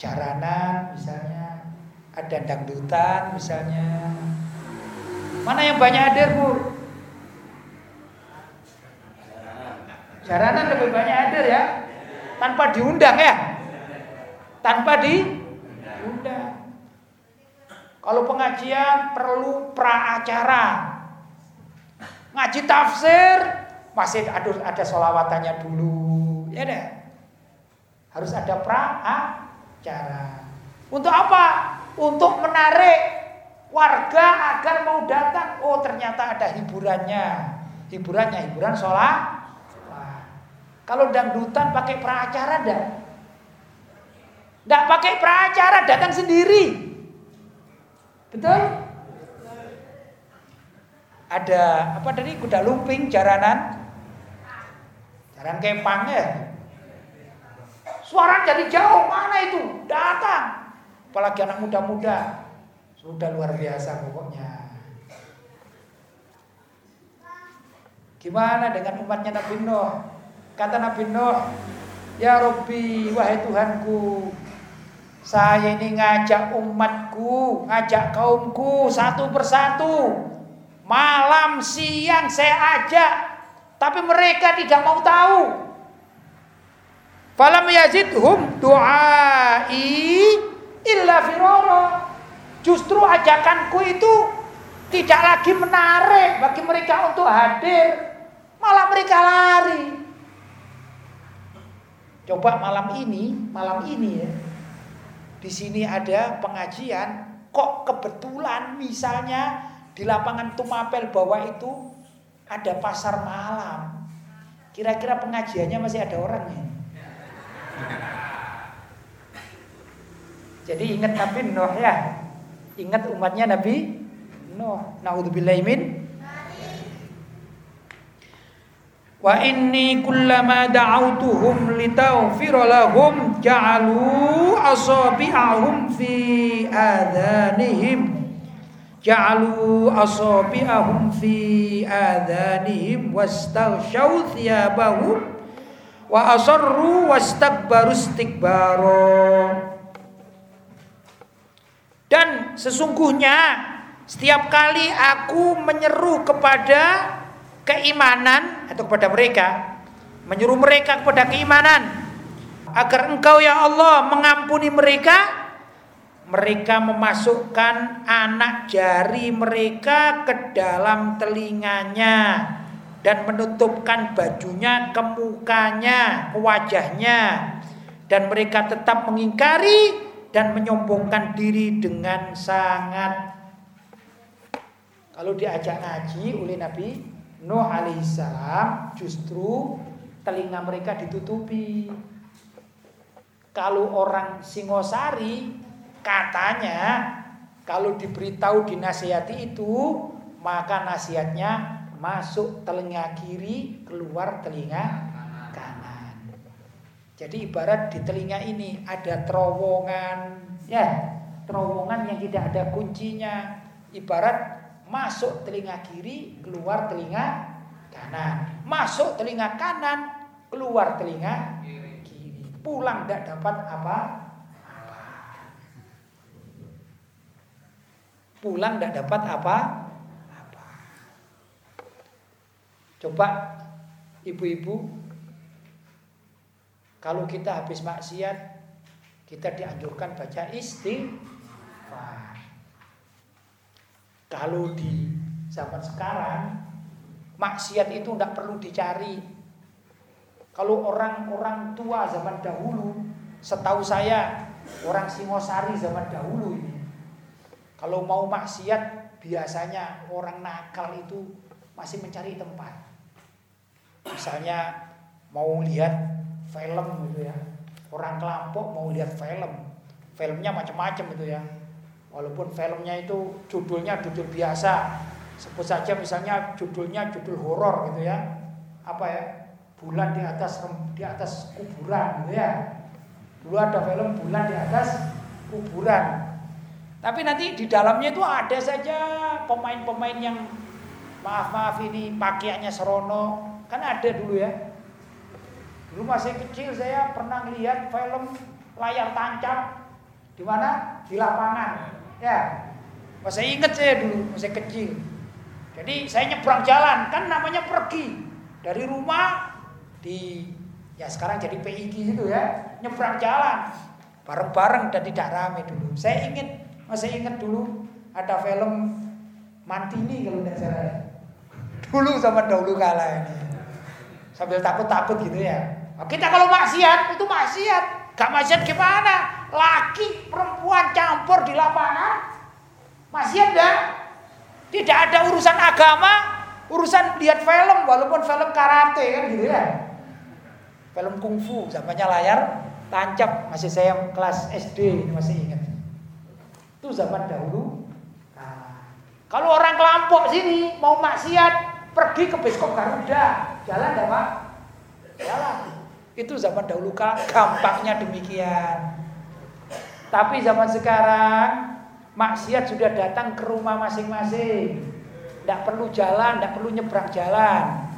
jaranan misalnya, ada dangdutan misalnya. Mana yang banyak hadir bu? Jaranan lebih banyak hadir ya, tanpa diundang ya, tanpa diundang. Kalau pengajian perlu pra acara, ngaji tafsir masih ada ada solawatannya dulu, ya deh. Harus ada pra cara. Untuk apa? Untuk menarik warga agar mau datang. Oh ternyata ada hiburannya. Hiburannya hiburan sholat. Kalau dangdutan pakai peracara enggak? Enggak pakai peracara, datang sendiri. Betul? Ada apa tadi kuda lumping jaranan? Jaran kempang ya. Suara jadi jauh mana itu? Datang. Apalagi anak muda-muda. Sudah luar biasa pokoknya. Gimana dengan umatnya Nabi Nuh? Kata Nabi Nuh, Ya Robbi, wahai Tuhanku, saya ini ngajak umatku, ngajak kaumku satu persatu. Malam, siang saya ajak, tapi mereka tidak mau tahu. Falam yazidhum du'ai illa firara. Justru ajakanku itu tidak lagi menarik bagi mereka untuk hadir, malah mereka lari. Coba malam ini, malam ini ya. Di sini ada pengajian, kok kebetulan misalnya di lapangan Tumapel bawah itu ada pasar malam. Kira-kira pengajiannya masih ada orangnya? Jadi ingat Nabi Nuh ya. Ingat umatnya Nabi Nuh. Nauzubillahi min Wa inni kullama da'awtuhum litaghfira lahum ja'alu asabi'ahum fi adhanihim. Ja'alu asabi'ahum fi adhanihim wastaghshaw thiyabahum wa asarru wastakbaru istikbaro dan sesungguhnya setiap kali aku menyeru kepada keimanan atau kepada mereka menyuruh mereka kepada keimanan. Agar engkau ya Allah mengampuni mereka mereka memasukkan anak jari mereka ke dalam telinganya dan menutupkan bajunya ke mukanya, ke wajahnya. Dan mereka tetap mengingkari dan menyombongkan diri dengan sangat. Kalau diajak ngaji oleh Nabi Nuh alaihissalam justru telinga mereka ditutupi kalau orang Singosari katanya kalau diberitahu dinasihati itu maka nasihatnya masuk telinga kiri, keluar telinga kanan. Jadi ibarat di telinga ini ada terowongan, ya, terowongan yang tidak ada kuncinya. Ibarat masuk telinga kiri, keluar telinga kanan. Masuk telinga kanan, keluar telinga kiri. Pulang tidak dapat apa? Pulang tidak dapat apa? Coba ibu-ibu Kalau kita habis maksiat, kita dianjurkan baca istighfar. Kalau di zaman sekarang, maksiat itu tidak perlu dicari. Kalau orang-orang tua zaman dahulu, setahu saya orang Singosari zaman dahulu ini, kalau mau maksiat biasanya orang nakal itu masih mencari tempat. Misalnya mau lihat film gitu ya. Orang kelompok mau lihat film. Filmnya macam-macam gitu ya. Walaupun filmnya itu judulnya judul biasa. Sebut saja misalnya judulnya judul horor gitu ya. Apa ya? Bulan di atas di atas kuburan gitu ya. Dulu ada film bulan di atas kuburan. Tapi nanti di dalamnya itu ada saja pemain-pemain yang maaf-maaf ini pakaiannya serono. Kan ada dulu ya. Dulu masih kecil saya pernah lihat film layar tancap di mana? Di lapangan. Ya. Masih ingat saya dulu, masih kecil. Jadi saya nyebrang jalan, kan namanya pergi dari rumah di ya sekarang jadi PIG itu ya, nyebrang jalan bareng-bareng dan tidak rame dulu. Saya ingat masih ingat dulu ada film Mantini kalau tidak salah. Dulu sama dahulu kala ini. Sambil takut-takut gitu ya. Kita kalau maksiat itu maksiat. Gak maksiat gimana? Laki perempuan campur di lapangan. Maksiat dah. Tidak ada urusan agama, urusan lihat film walaupun film karate kan gitu ya. Film kungfu zamannya layar tancap masih saya kelas SD masih ingat. Itu zaman dahulu. Nah, kalau orang kelompok sini mau maksiat pergi ke Biskop Garuda, jalan Pak? Jalan. Itu zaman dahulu kak, gampangnya demikian. Tapi zaman sekarang maksiat sudah datang ke rumah masing-masing. Tidak perlu jalan, tidak perlu nyebrang jalan.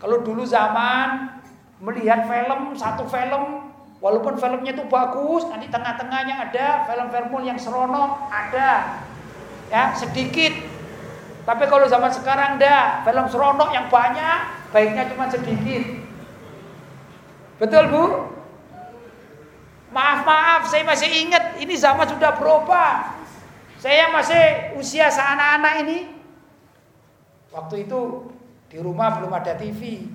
Kalau dulu zaman melihat film, satu film Walaupun filmnya itu bagus, nanti tengah-tengahnya ada film-film yang serono, ada. Ya, sedikit. Tapi kalau zaman sekarang dah, film serono yang banyak, baiknya cuma sedikit. Betul, Bu? Maaf-maaf, saya masih ingat ini zaman sudah berubah. Saya masih usia seanak-anak ini. Waktu itu di rumah belum ada TV.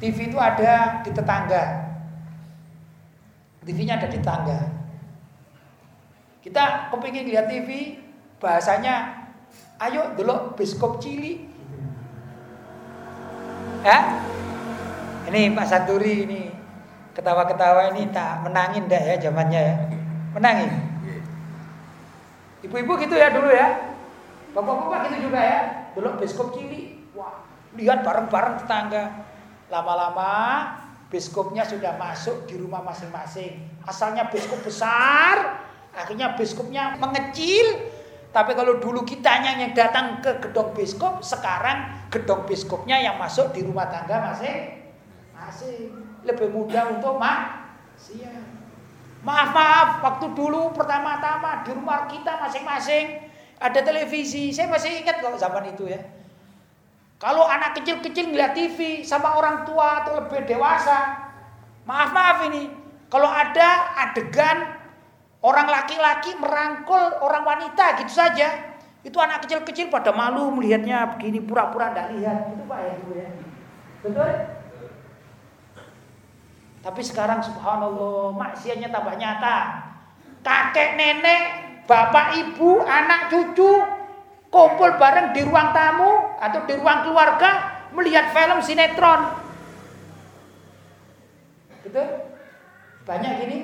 TV itu ada di tetangga. TV-nya ada di tangga. Kita kepingin lihat TV, bahasanya, ayo dulu biskop cili. Ya? Ini Pak Santuri ini ketawa-ketawa ini tak menangin dah ya zamannya ya. Menangin. Ibu-ibu gitu ya dulu ya. Bapak-bapak gitu juga ya. Dulu biskop cili. Wah, lihat bareng-bareng tetangga. Lama-lama biskupnya sudah masuk di rumah masing-masing. Asalnya biskup besar, akhirnya biskupnya mengecil. Tapi kalau dulu kitanya yang datang ke gedung biskup, sekarang gedung biskupnya yang masuk di rumah tangga masing-masing. Lebih mudah untuk maksiat. Maaf maaf, waktu dulu pertama-tama di rumah kita masing-masing ada televisi. Saya masih ingat kok zaman itu ya. Kalau anak kecil-kecil ngeliat TV sama orang tua atau lebih dewasa, maaf-maaf ini, kalau ada adegan orang laki-laki merangkul orang wanita gitu saja, itu anak kecil-kecil pada malu melihatnya begini pura-pura tidak lihat. Itu Pak ya dulu ya. Betul? Tapi sekarang subhanallah maksiatnya tambah nyata. Kakek nenek, bapak ibu, anak cucu kumpul bareng di ruang tamu atau di ruang keluarga melihat film sinetron. Gitu? Banyak gini.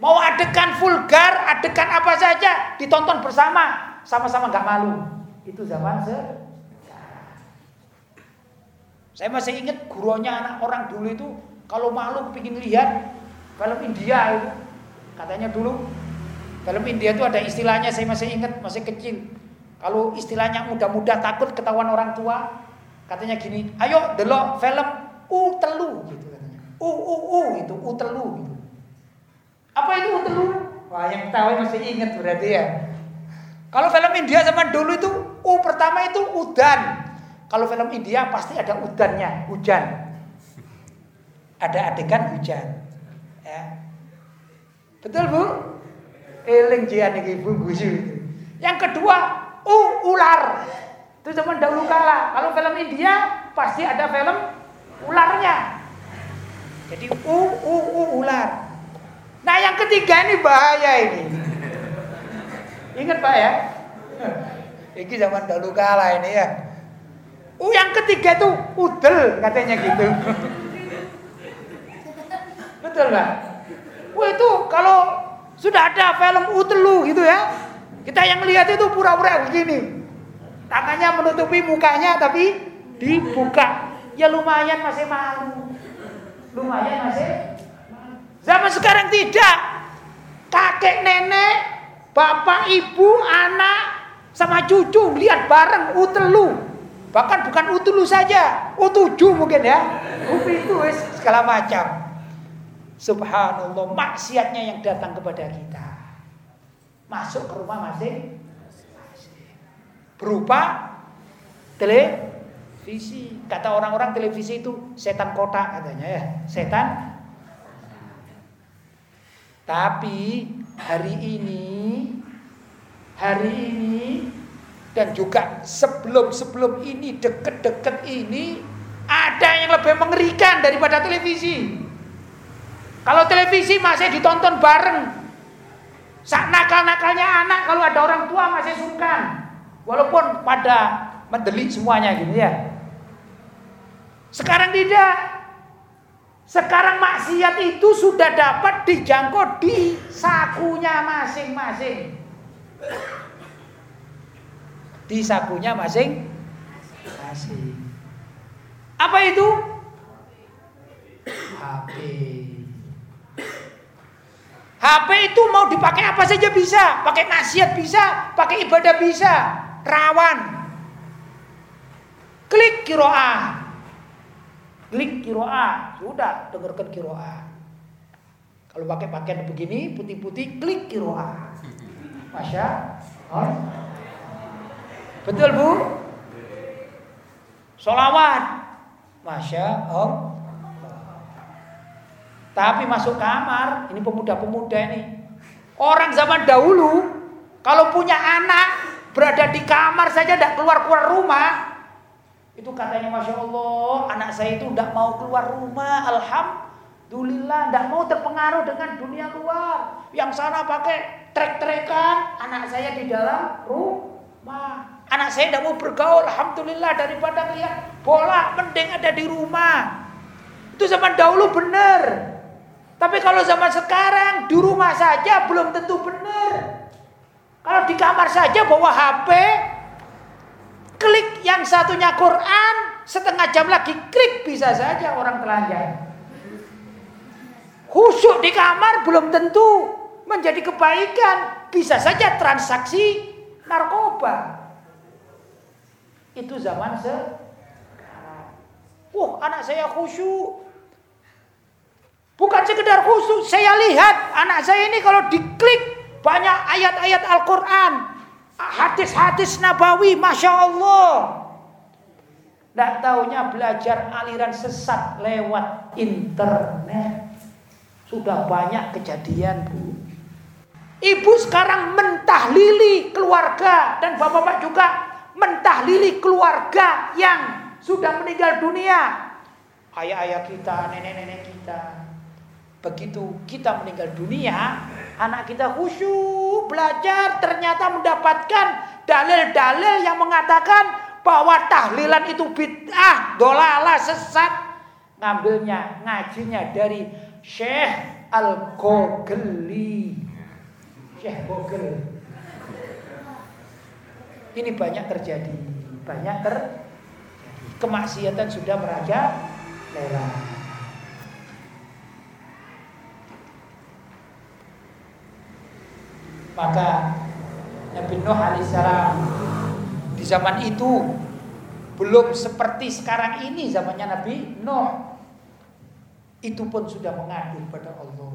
Mau adegan vulgar, adegan apa saja ditonton bersama, sama-sama nggak malu. Itu zaman sekarang. Saya masih ingat gurunya anak orang dulu itu kalau malu kepingin lihat film India itu. Katanya dulu film India itu ada istilahnya saya masih ingat masih kecil kalau istilahnya muda-muda takut ketahuan orang tua, katanya gini, ayo delok film U telu gitu katanya. U U U itu U telu gitu. Apa itu U telu? Wah, yang tahu masih ingat berarti ya. Kalau film India zaman dulu itu U pertama itu udan. Kalau film India pasti ada udannya, hujan. Ada adegan hujan. Ya. Betul Bu? Eling jian ibu guyu itu. Yang kedua, u ular. Itu zaman dahulu kala. Kalau film India pasti ada film ularnya. Jadi u u u ular. Nah yang ketiga ini bahaya ini. Ingat Pak ya? Ini zaman dahulu kala ini ya. Uh, yang ketiga itu udel katanya gitu. Betul nggak? Wah itu kalau sudah ada film utelu gitu ya, kita yang lihat itu pura-pura begini, tangannya menutupi mukanya tapi dibuka. Ya lumayan masih malu, lumayan masih. Zaman sekarang tidak. Kakek nenek, bapak ibu, anak sama cucu lihat bareng utelu. Bahkan bukan utelu saja, utuju mungkin ya. Upi itu segala macam. Subhanallah, maksiatnya yang datang kepada kita. Masuk ke rumah masing Berupa televisi. Kata orang-orang televisi itu setan kota katanya ya. Setan. Tapi hari ini hari ini dan juga sebelum-sebelum ini deket-deket ini ada yang lebih mengerikan daripada televisi. Kalau televisi masih ditonton bareng. Sak nakal-nakalnya anak kalau ada orang tua masih sungkan. Walaupun pada mendelik semuanya gitu ya. Sekarang tidak. Sekarang maksiat itu sudah dapat dijangkau di sakunya masing-masing. Di sakunya masing-masing. Apa itu? HP. HP itu mau dipakai apa saja bisa, pakai maksiat bisa, pakai ibadah bisa, rawan. Klik kiroah, klik kiroah, sudah dengarkan kiroah. Kalau pakai pakaian begini putih-putih, klik kiroah. Masya Allah. Betul bu? Solawat, masya Allah. Tapi masuk kamar, ini pemuda-pemuda ini. Orang zaman dahulu, kalau punya anak, berada di kamar saja tidak keluar-keluar rumah. Itu katanya Masya Allah, anak saya itu tidak mau keluar rumah. Alhamdulillah, tidak mau terpengaruh dengan dunia luar. Yang sana pakai trek-trekan, anak saya di dalam rumah. Anak saya tidak mau bergaul, Alhamdulillah daripada lihat bola, mending ada di rumah. Itu zaman dahulu benar. Tapi kalau zaman sekarang di rumah saja belum tentu benar. Kalau di kamar saja bawa HP, klik yang satunya Quran, setengah jam lagi klik bisa saja orang telanjang. Khusyuk di kamar belum tentu menjadi kebaikan, bisa saja transaksi narkoba. Itu zaman sekarang. Wah, anak saya khusyuk, Bukan sekedar khusus, saya lihat anak saya ini kalau diklik banyak ayat-ayat Al-Quran. Hadis-hadis Nabawi, Masya Allah. Tidak tahunya belajar aliran sesat lewat internet. Sudah banyak kejadian bu. Ibu sekarang mentahlili keluarga dan bapak-bapak juga mentahlili keluarga yang sudah meninggal dunia. Ayah-ayah kita, nenek-nenek kita. Begitu kita meninggal dunia, anak kita khusyuk belajar ternyata mendapatkan dalil-dalil yang mengatakan bahwa tahlilan itu bid'ah, dolala, sesat. Ngambilnya, ngajinya dari Syekh Al-Gogeli. Syekh Gogel. Ini banyak terjadi, banyak terjadi. Kemaksiatan sudah meraja lela. Maka Nabi Nuh alaihissalam di zaman itu belum seperti sekarang ini zamannya Nabi Nuh. Itu pun sudah mengadu pada Allah.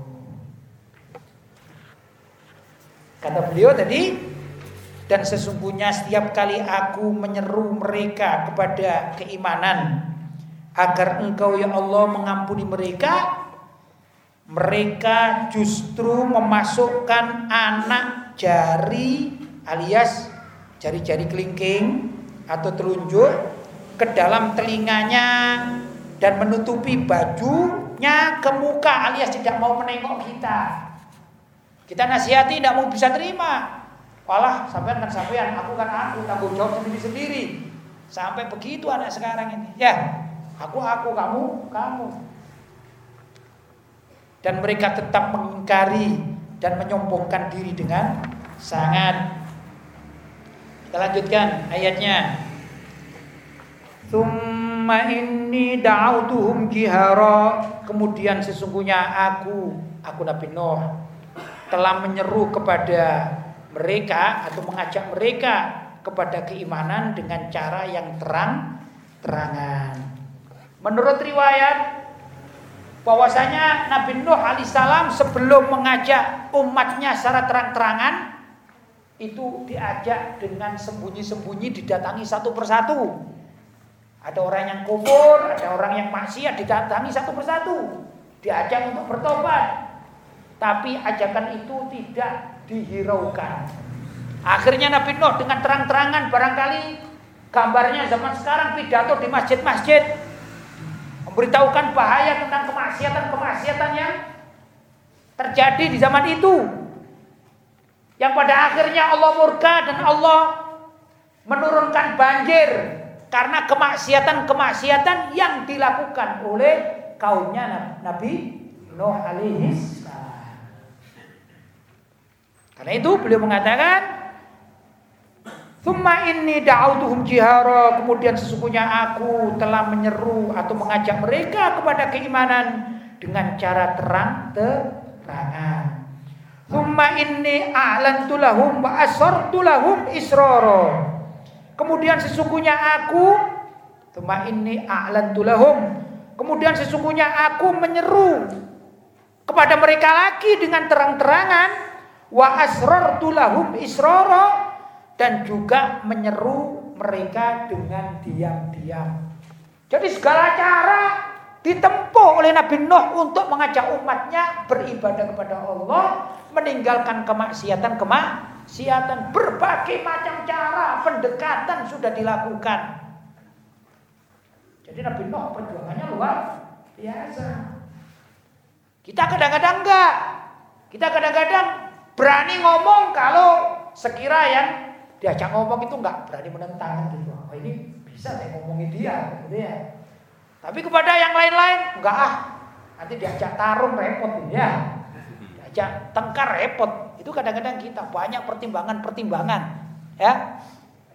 Kata beliau tadi, dan sesungguhnya setiap kali aku menyeru mereka kepada keimanan, agar engkau ya Allah mengampuni mereka mereka justru memasukkan anak jari alias jari-jari kelingking atau telunjuk ke dalam telinganya dan menutupi bajunya ke muka alias tidak mau menengok kita. Kita nasihati tidak mau bisa terima. Walah, sampean kan sampean, aku kan aku, tanggung jawab sendiri-sendiri. Sampai begitu anak sekarang ini. Ya, aku aku, kamu kamu. Dan mereka tetap mengingkari dan menyombongkan diri dengan sangat. Kita lanjutkan ayatnya. Thumma inni da'autuhum jihara. Kemudian sesungguhnya aku, aku Nabi Nuh telah menyeru kepada mereka atau mengajak mereka kepada keimanan dengan cara yang terang-terangan. Menurut riwayat bahwasanya Nabi Nuh alaihissalam sebelum mengajak umatnya secara terang-terangan itu diajak dengan sembunyi-sembunyi didatangi satu persatu. Ada orang yang kufur, ada orang yang maksiat didatangi satu persatu. Diajak untuk bertobat. Tapi ajakan itu tidak dihiraukan. Akhirnya Nabi Nuh dengan terang-terangan barangkali gambarnya zaman sekarang pidato di masjid-masjid memberitahukan bahaya tentang kemaksiatan-kemaksiatan yang terjadi di zaman itu. Yang pada akhirnya Allah murka dan Allah menurunkan banjir karena kemaksiatan-kemaksiatan yang dilakukan oleh kaumnya Nabi Nuh alaihi Karena itu beliau mengatakan Thumma inni da'autuhum jihara Kemudian sesungguhnya aku telah menyeru atau mengajak mereka kepada keimanan dengan cara terang terangan. Thumma inni a'lantu lahum wa asartu lahum israra. Kemudian sesungguhnya aku Tuma ini a'lan tulahum. Kemudian sesungguhnya aku menyeru kepada mereka lagi dengan terang-terangan wa asrar tulahum isroro dan juga menyeru mereka dengan diam-diam. Jadi segala cara ditempuh oleh Nabi Nuh untuk mengajak umatnya beribadah kepada Allah, meninggalkan kemaksiatan kemak siatan berbagai macam cara pendekatan sudah dilakukan. Jadi Nabi Nuh perjuangannya luar biasa. Kita kadang-kadang enggak. Kita kadang-kadang berani ngomong kalau sekira yang diajak ngomong itu enggak berani menentang gitu. Oh ini bisa saya ngomongin dia gitu ya. Tapi kepada yang lain-lain enggak ah. Nanti diajak tarung repot ya. Diajak tengkar repot. Itu kadang-kadang kita banyak pertimbangan-pertimbangan, ya.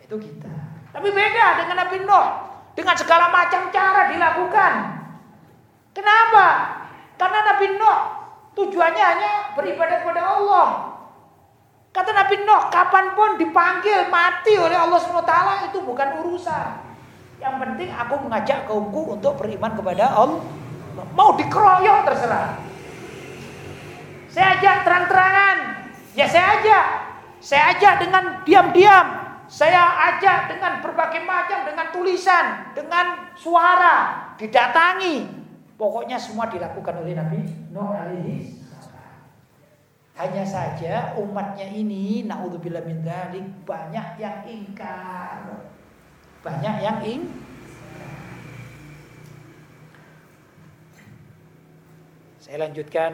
Itu kita. Tapi beda dengan Nabi Nuh. Dengan segala macam cara dilakukan. Kenapa? Karena Nabi Nuh tujuannya hanya beribadah kepada Allah. Kata Nabi Nuh, kapan pun dipanggil mati oleh Allah SWT itu bukan urusan. Yang penting aku mengajak kaumku untuk beriman kepada Allah. Mau dikeroyok terserah. Saya ajak terang-terangan. Ya saya ajak. Saya ajak dengan diam-diam. Saya ajak dengan berbagai macam, dengan tulisan, dengan suara, didatangi. Pokoknya semua dilakukan oleh Nabi Nuh alaihi hanya saja umatnya ini naudzubillah min dzalik banyak yang ingkar. Banyak yang ing Saya lanjutkan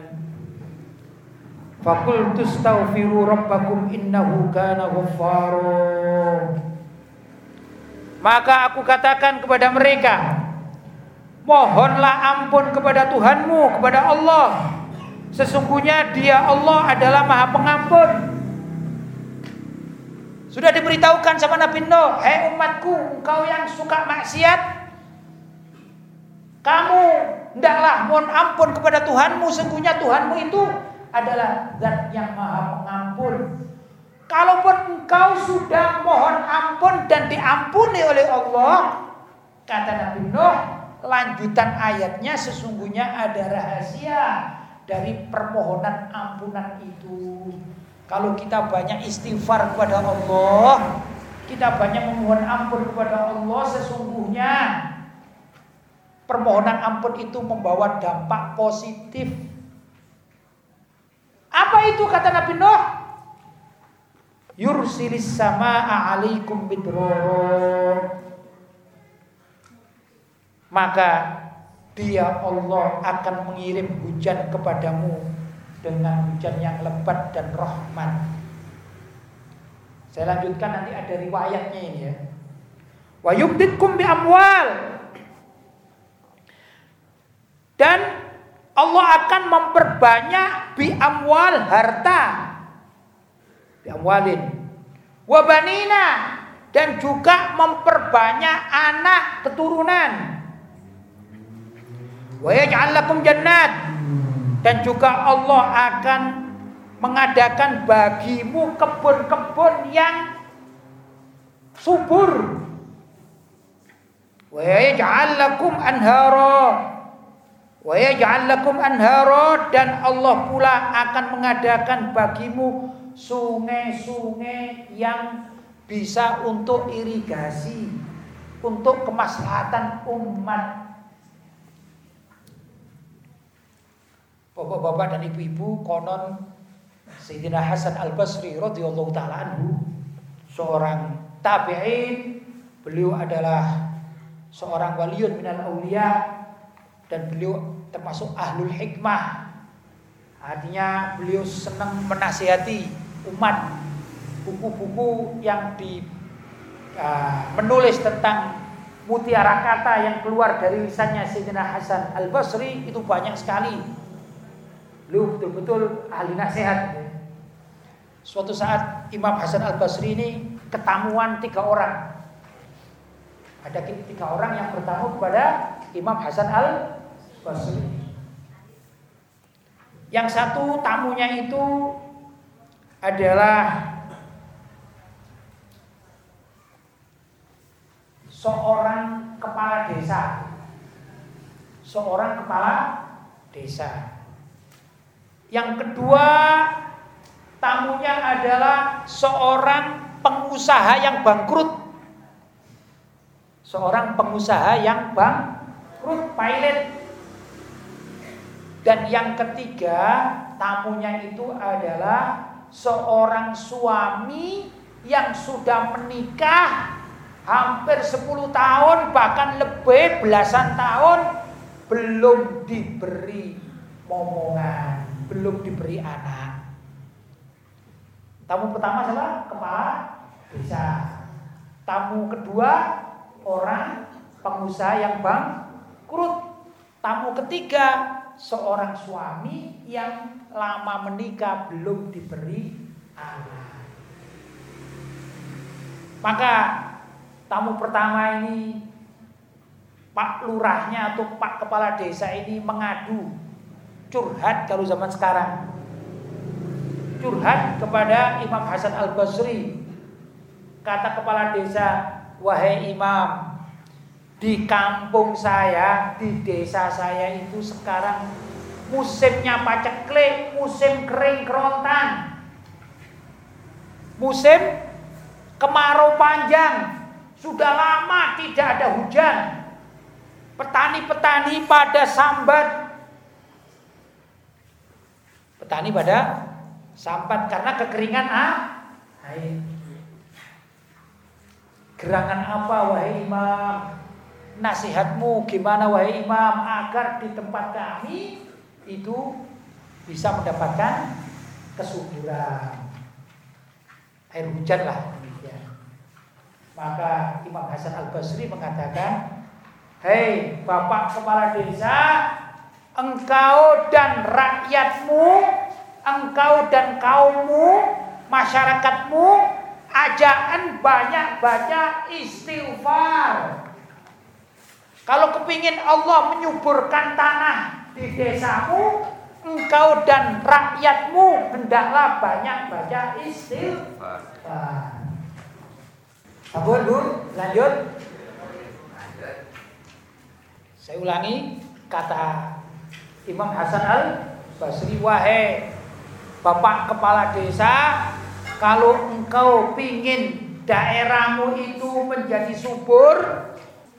Fakultu astaghfiru rabbakum innahu kana ghaffara. Maka aku katakan kepada mereka, mohonlah ampun kepada Tuhanmu, kepada Allah. Sesungguhnya Dia Allah adalah Maha Pengampun. Sudah diberitahukan sama Nabi Nuh, "Hei umatku, engkau yang suka maksiat, kamu hendaklah mohon ampun kepada Tuhanmu, sesungguhnya Tuhanmu itu adalah zat yang maha pengampun. Kalaupun engkau sudah mohon ampun dan diampuni oleh Allah, kata Nabi Nuh, lanjutan ayatnya sesungguhnya ada rahasia dari permohonan ampunan itu. Kalau kita banyak istighfar kepada Allah, kita banyak memohon ampun kepada Allah sesungguhnya permohonan ampun itu membawa dampak positif. Apa itu kata Nabi Nuh? Yursilis sama'a alaikum bidror. Maka dia Allah akan mengirim hujan kepadamu dengan hujan yang lebat dan rahmat. Saya lanjutkan nanti ada riwayatnya ini ya. Wa yubditkum bi amwal dan Allah akan memperbanyak bi amwal harta. Bi amwalin. Wabanina dan juga memperbanyak anak keturunan. Wa yaj'al lakum jannat dan juga Allah akan mengadakan bagimu kebun-kebun yang subur. Wa yaj'al lakum anhara Wa yaj'al lakum anhara dan Allah pula akan mengadakan bagimu sungai-sungai yang bisa untuk irigasi, untuk kemaslahatan umat. Bapak-bapak dan ibu-ibu konon Sayyidina Hasan Al-Basri radhiyallahu taala anhu seorang tabi'in, beliau adalah seorang waliun minal auliya dan beliau termasuk ahlul hikmah. Artinya beliau senang menasihati umat. Buku-buku yang di uh, menulis tentang mutiara kata yang keluar dari lisannya Sayyidina Hasan Al Basri itu banyak sekali. Beliau betul-betul ahli nasihat. Suatu saat Imam Hasan Al Basri ini ketamuan tiga orang. Ada tiga orang yang bertamu kepada Imam Hasan Al Basri. Yang satu tamunya itu adalah seorang kepala desa. Seorang kepala desa. Yang kedua tamunya adalah seorang pengusaha yang bangkrut. Seorang pengusaha yang bangkrut pilot dan yang ketiga, tamunya itu adalah seorang suami yang sudah menikah hampir 10 tahun bahkan lebih belasan tahun belum diberi momongan, belum diberi anak. Tamu pertama adalah kepala desa. Tamu kedua orang pengusaha yang bangkrut. Tamu ketiga seorang suami yang lama menikah belum diberi anak. Maka tamu pertama ini Pak lurahnya atau Pak kepala desa ini mengadu curhat kalau zaman sekarang curhat kepada Imam Hasan Al Basri kata kepala desa wahai Imam di kampung saya, di desa saya itu sekarang musimnya paceklik, musim kering kerontan. Musim kemarau panjang, sudah lama tidak ada hujan. Petani-petani pada sambat. Petani pada sambat karena kekeringan ah, air. Gerangan apa wahai imam? nasihatmu gimana wahai imam agar di tempat kami itu bisa mendapatkan kesuburan air hujan lah demikian maka Imam Hasan Al Basri mengatakan hei bapak kepala desa engkau dan rakyatmu engkau dan kaummu masyarakatmu ajaan banyak baca istighfar kalau kepingin Allah menyuburkan tanah di desamu, engkau dan rakyatmu hendaklah banyak baca istighfar. Abu dulu, lanjut. Saya ulangi kata Imam Hasan Al Basri wahai Bapak kepala desa kalau engkau pingin daerahmu itu menjadi subur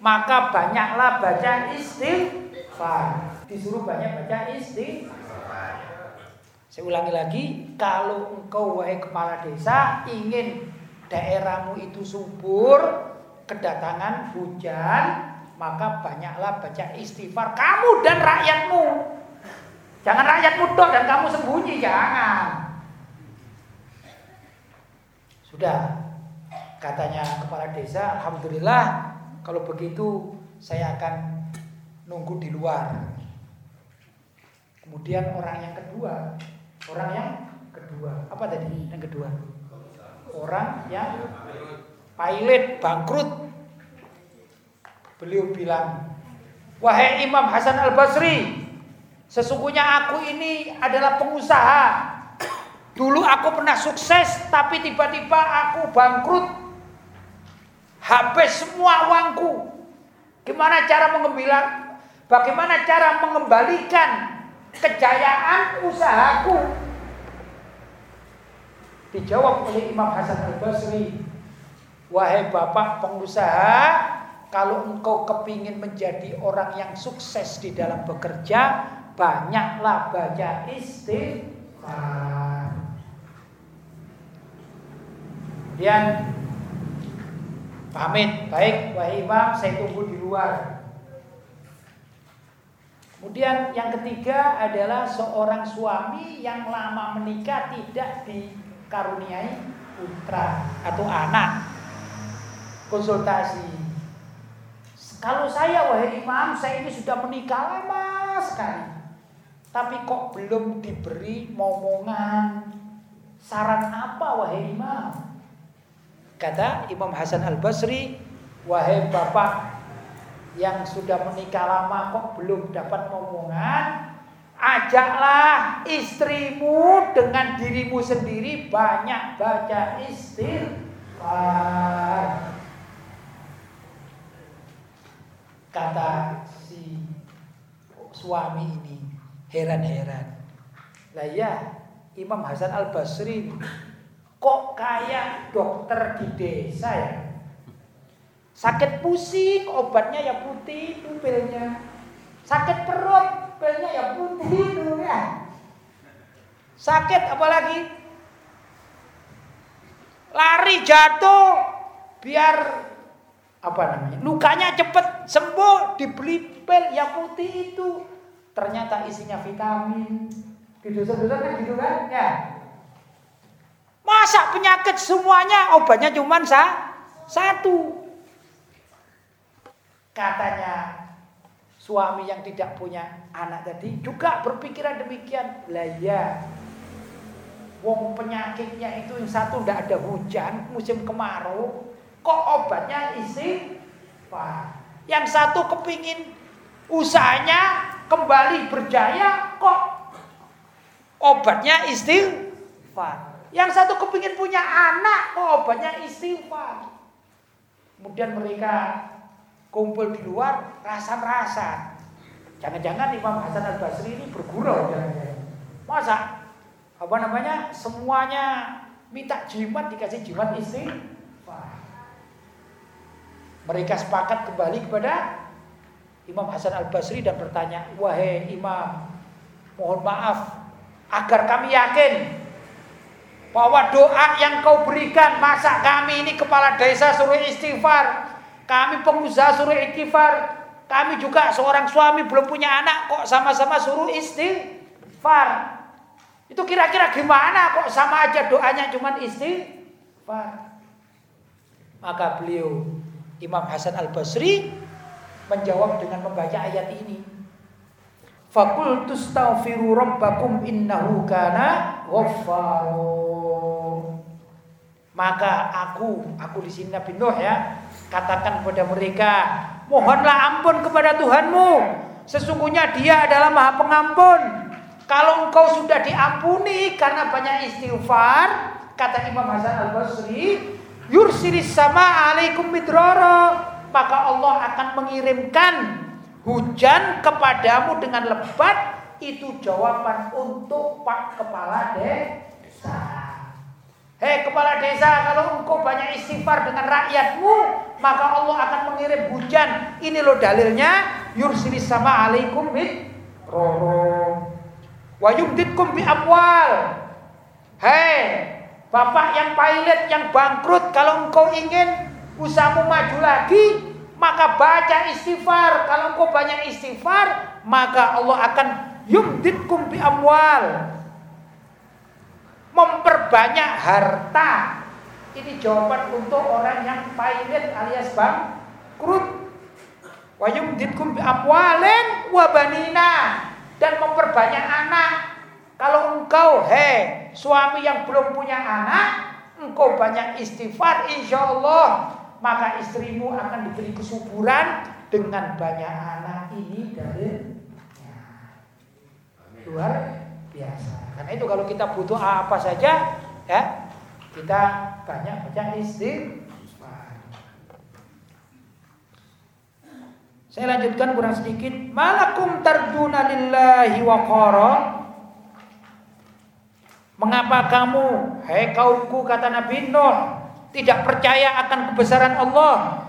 maka banyaklah baca istighfar. Disuruh banyak baca istighfar. Saya ulangi lagi, kalau engkau wahai kepala desa ingin daerahmu itu subur, kedatangan hujan, maka banyaklah baca istighfar kamu dan rakyatmu. Jangan rakyatmu dok dan kamu sembunyi, jangan. Sudah, katanya kepala desa, alhamdulillah kalau begitu saya akan nunggu di luar. Kemudian orang yang kedua Orang yang kedua. Apa tadi yang kedua? Orang yang pilot bangkrut. Beliau bilang, "Wahai Imam Hasan Al-Basri, sesungguhnya aku ini adalah pengusaha. Dulu aku pernah sukses, tapi tiba-tiba aku bangkrut. Habis semua uangku. Gimana cara mengembilang? Bagaimana cara mengembalikan kejayaan usahaku. Dijawab oleh Imam Hasan Al-Basri, wahai bapak pengusaha, kalau engkau kepingin menjadi orang yang sukses di dalam bekerja, banyaklah baca istighfar. Dan pamit, baik wahai imam, saya tunggu di luar. Kemudian yang ketiga adalah seorang suami yang lama menikah tidak dikaruniai putra atau anak. Konsultasi. Kalau saya wahai imam, saya ini sudah menikah lama sekali. Tapi kok belum diberi momongan. Saran apa wahai imam? Kata Imam Hasan Al-Basri, wahai bapak yang sudah menikah lama kok belum dapat momongan, ajaklah istrimu dengan dirimu sendiri banyak baca istighfar. Kata si suami heran-heran. Lah ya, Imam Hasan Al Basri kok kayak dokter di desa ya? Sakit pusing, obatnya ya putih itu pilnya. Sakit perut, pilnya ya putih itu ya. Sakit apalagi? Lari jatuh biar apa namanya? Lukanya cepet sembuh, dibeli pil yang putih itu. Ternyata isinya vitamin. Gitu dosa kan gitu kan? Ya. Masa penyakit semuanya obatnya cuma sa satu katanya suami yang tidak punya anak tadi juga berpikiran demikian. Lah ya. Wong penyakitnya itu yang satu tidak ada hujan, musim kemarau, kok obatnya isi Pak. Yang satu kepingin usahanya kembali berjaya, kok obatnya istighfar. Yang satu kepingin punya anak, kok obatnya istighfar. Kemudian mereka kumpul di luar rasa-rasa. Jangan-jangan Imam Hasan Al Basri ini bergurau jangan-jangan. Masa apa namanya semuanya minta jimat dikasih jimat istri. Mereka sepakat kembali kepada Imam Hasan Al Basri dan bertanya, wahai Imam, mohon maaf agar kami yakin bahwa doa yang kau berikan masa kami ini kepala desa suruh istighfar kami pengusaha suruh istighfar. Kami juga seorang suami belum punya anak kok sama-sama suruh istighfar. Itu kira-kira gimana kok sama aja doanya cuma istighfar. Maka beliau Imam Hasan Al-Basri menjawab dengan membaca ayat ini. Fakultu astaghfiru rabbakum innahu kana ghaffaro. Maka aku, aku di sini Nabi Nuh ya, Katakan kepada mereka, mohonlah ampun kepada Tuhanmu. Sesungguhnya dia adalah maha pengampun. Kalau engkau sudah diampuni karena banyak istighfar, kata Imam Hasan Al-Basri, yursilis sama alaikum midroro, maka Allah akan mengirimkan hujan kepadamu dengan lebat. Itu jawaban untuk Pak Kepala Desa. Hei kepala desa, kalau engkau banyak istighfar dengan rakyatmu, maka Allah akan mengirim hujan. Ini loh dalilnya, yursilis sama alaikum bid roro. Wa yumditkum bi amwal. Hei, bapak yang pilot yang bangkrut, kalau engkau ingin usahamu maju lagi, maka baca istighfar. Kalau engkau banyak istighfar, maka Allah akan yumditkum bi amwal memperbanyak harta. Ini jawaban untuk orang yang pilot alias bangkrut. Wa yumditkum bi amwalin wa banina dan memperbanyak anak. Kalau engkau he suami yang belum punya anak, engkau banyak istighfar insya Allah maka istrimu akan diberi kesuburan dengan banyak anak ini dari luar biasa. Karena itu kalau kita butuh apa saja, ya kita banyak baca istighfar. Saya lanjutkan kurang sedikit. Malakum tarjuna lillahi waqara. Mengapa kamu, hei kaumku kata Nabi Nuh, tidak percaya akan kebesaran Allah?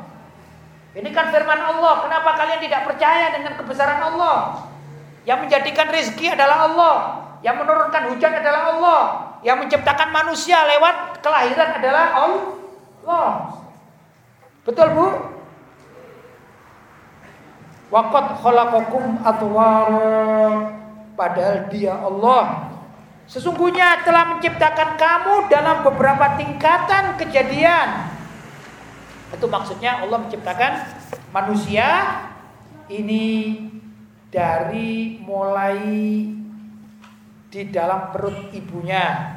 Ini kan firman Allah. Kenapa kalian tidak percaya dengan kebesaran Allah? Yang menjadikan rezeki adalah Allah. Yang menurunkan hujan adalah Allah. Yang menciptakan manusia lewat kelahiran adalah Allah. Betul Bu? Waqad khalaqakum atwara. Padahal dia Allah. Sesungguhnya telah menciptakan kamu dalam beberapa tingkatan kejadian. Itu maksudnya Allah menciptakan manusia ini dari mulai di dalam perut ibunya.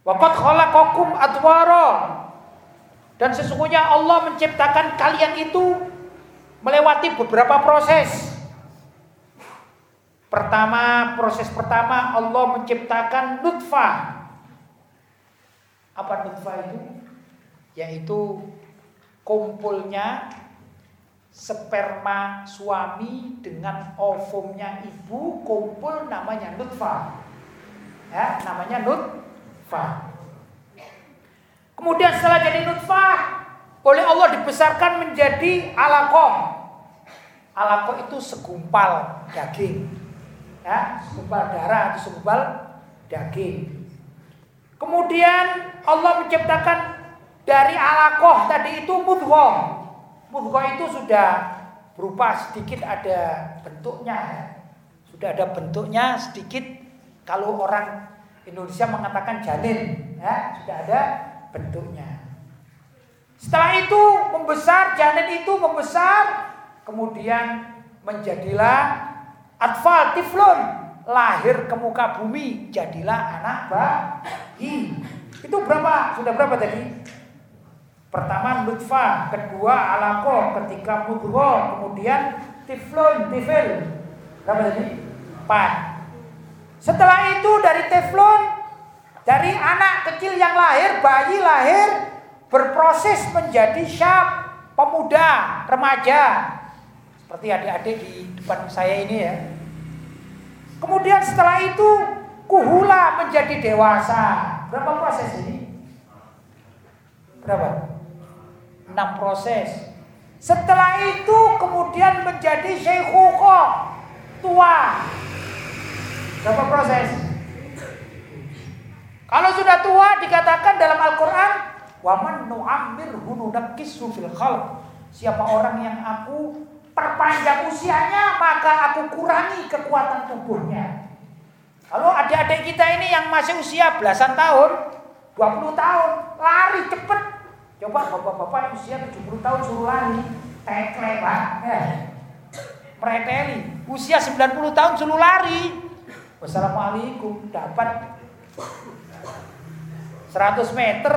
Waqad khalaqakum atwara. Dan sesungguhnya Allah menciptakan kalian itu melewati beberapa proses. Pertama, proses pertama Allah menciptakan nutfah. Apa nutfah itu? Yaitu kumpulnya sperma suami dengan ovumnya ibu kumpul namanya nutfah. Ya, namanya nutfah. Kemudian setelah jadi nutfah, oleh Allah dibesarkan menjadi alakoh. Alakoh itu segumpal daging. Ya, segumpal darah atau segumpal daging. Kemudian Allah menciptakan dari alakoh tadi itu mudghah. Mudghah itu sudah berupa sedikit ada bentuknya ya. Sudah ada bentuknya sedikit kalau orang Indonesia mengatakan janin ya, sudah ada bentuknya. Setelah itu membesar, janin itu membesar, kemudian menjadilah atfal tiflun, lahir ke muka bumi, jadilah anak bayi. Itu berapa? Sudah berapa tadi? Pertama nutfah, kedua alaqah, ketika mudghah, kemudian tiflon, tifil. Berapa tadi? Empat. Setelah itu dari teflon, dari anak kecil yang lahir, bayi lahir, berproses menjadi syab, pemuda, remaja. Seperti adik-adik di depan saya ini ya. Kemudian setelah itu kuhula menjadi dewasa. Berapa proses ini? Berapa? enam proses. Setelah itu kemudian menjadi syekhuko tua. Berapa proses? Kalau sudah tua dikatakan dalam Al-Quran, waman nu'amir hununakkisu fil khalq. Siapa orang yang aku perpanjang usianya, maka aku kurangi kekuatan tubuhnya. Kalau adik-adik kita ini yang masih usia belasan tahun, 20 tahun, lari cepet, Coba bapak-bapak usia 70 tahun suruh lari, tekle pak, ya. Preteli, usia 90 tahun suruh lari. Wassalamualaikum, dapat 100 meter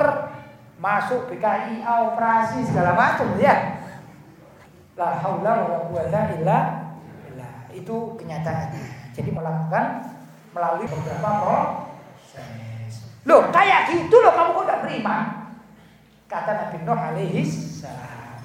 masuk BKI operasi segala macam ya. La haula wala quwata illa billah. Itu kenyataannya. Jadi melakukan melalui beberapa proses. Loh, kayak gitu loh kamu kok udah beriman? Kata Nabi Nuh alaihi salam.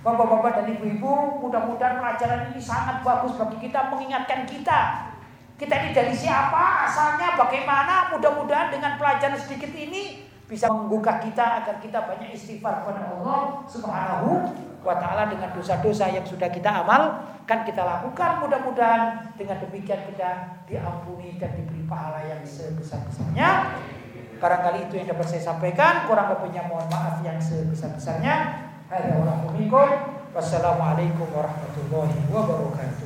Bapak-bapak dan ibu-ibu, mudah-mudahan pelajaran ini sangat bagus bagi kita mengingatkan kita Kita ini dari siapa, asalnya, bagaimana, mudah-mudahan dengan pelajaran sedikit ini bisa membuka kita agar kita banyak istighfar kepada Allah Subhanahu wa taala dengan dosa-dosa yang sudah kita amal kan kita lakukan mudah-mudahan dengan demikian kita diampuni dan diberi pahala yang sebesar-besarnya. Barangkali itu yang dapat saya sampaikan kurang lebihnya mohon maaf yang sebesar-besarnya. Wassalamualaikum warahmatullahi wabarakatuh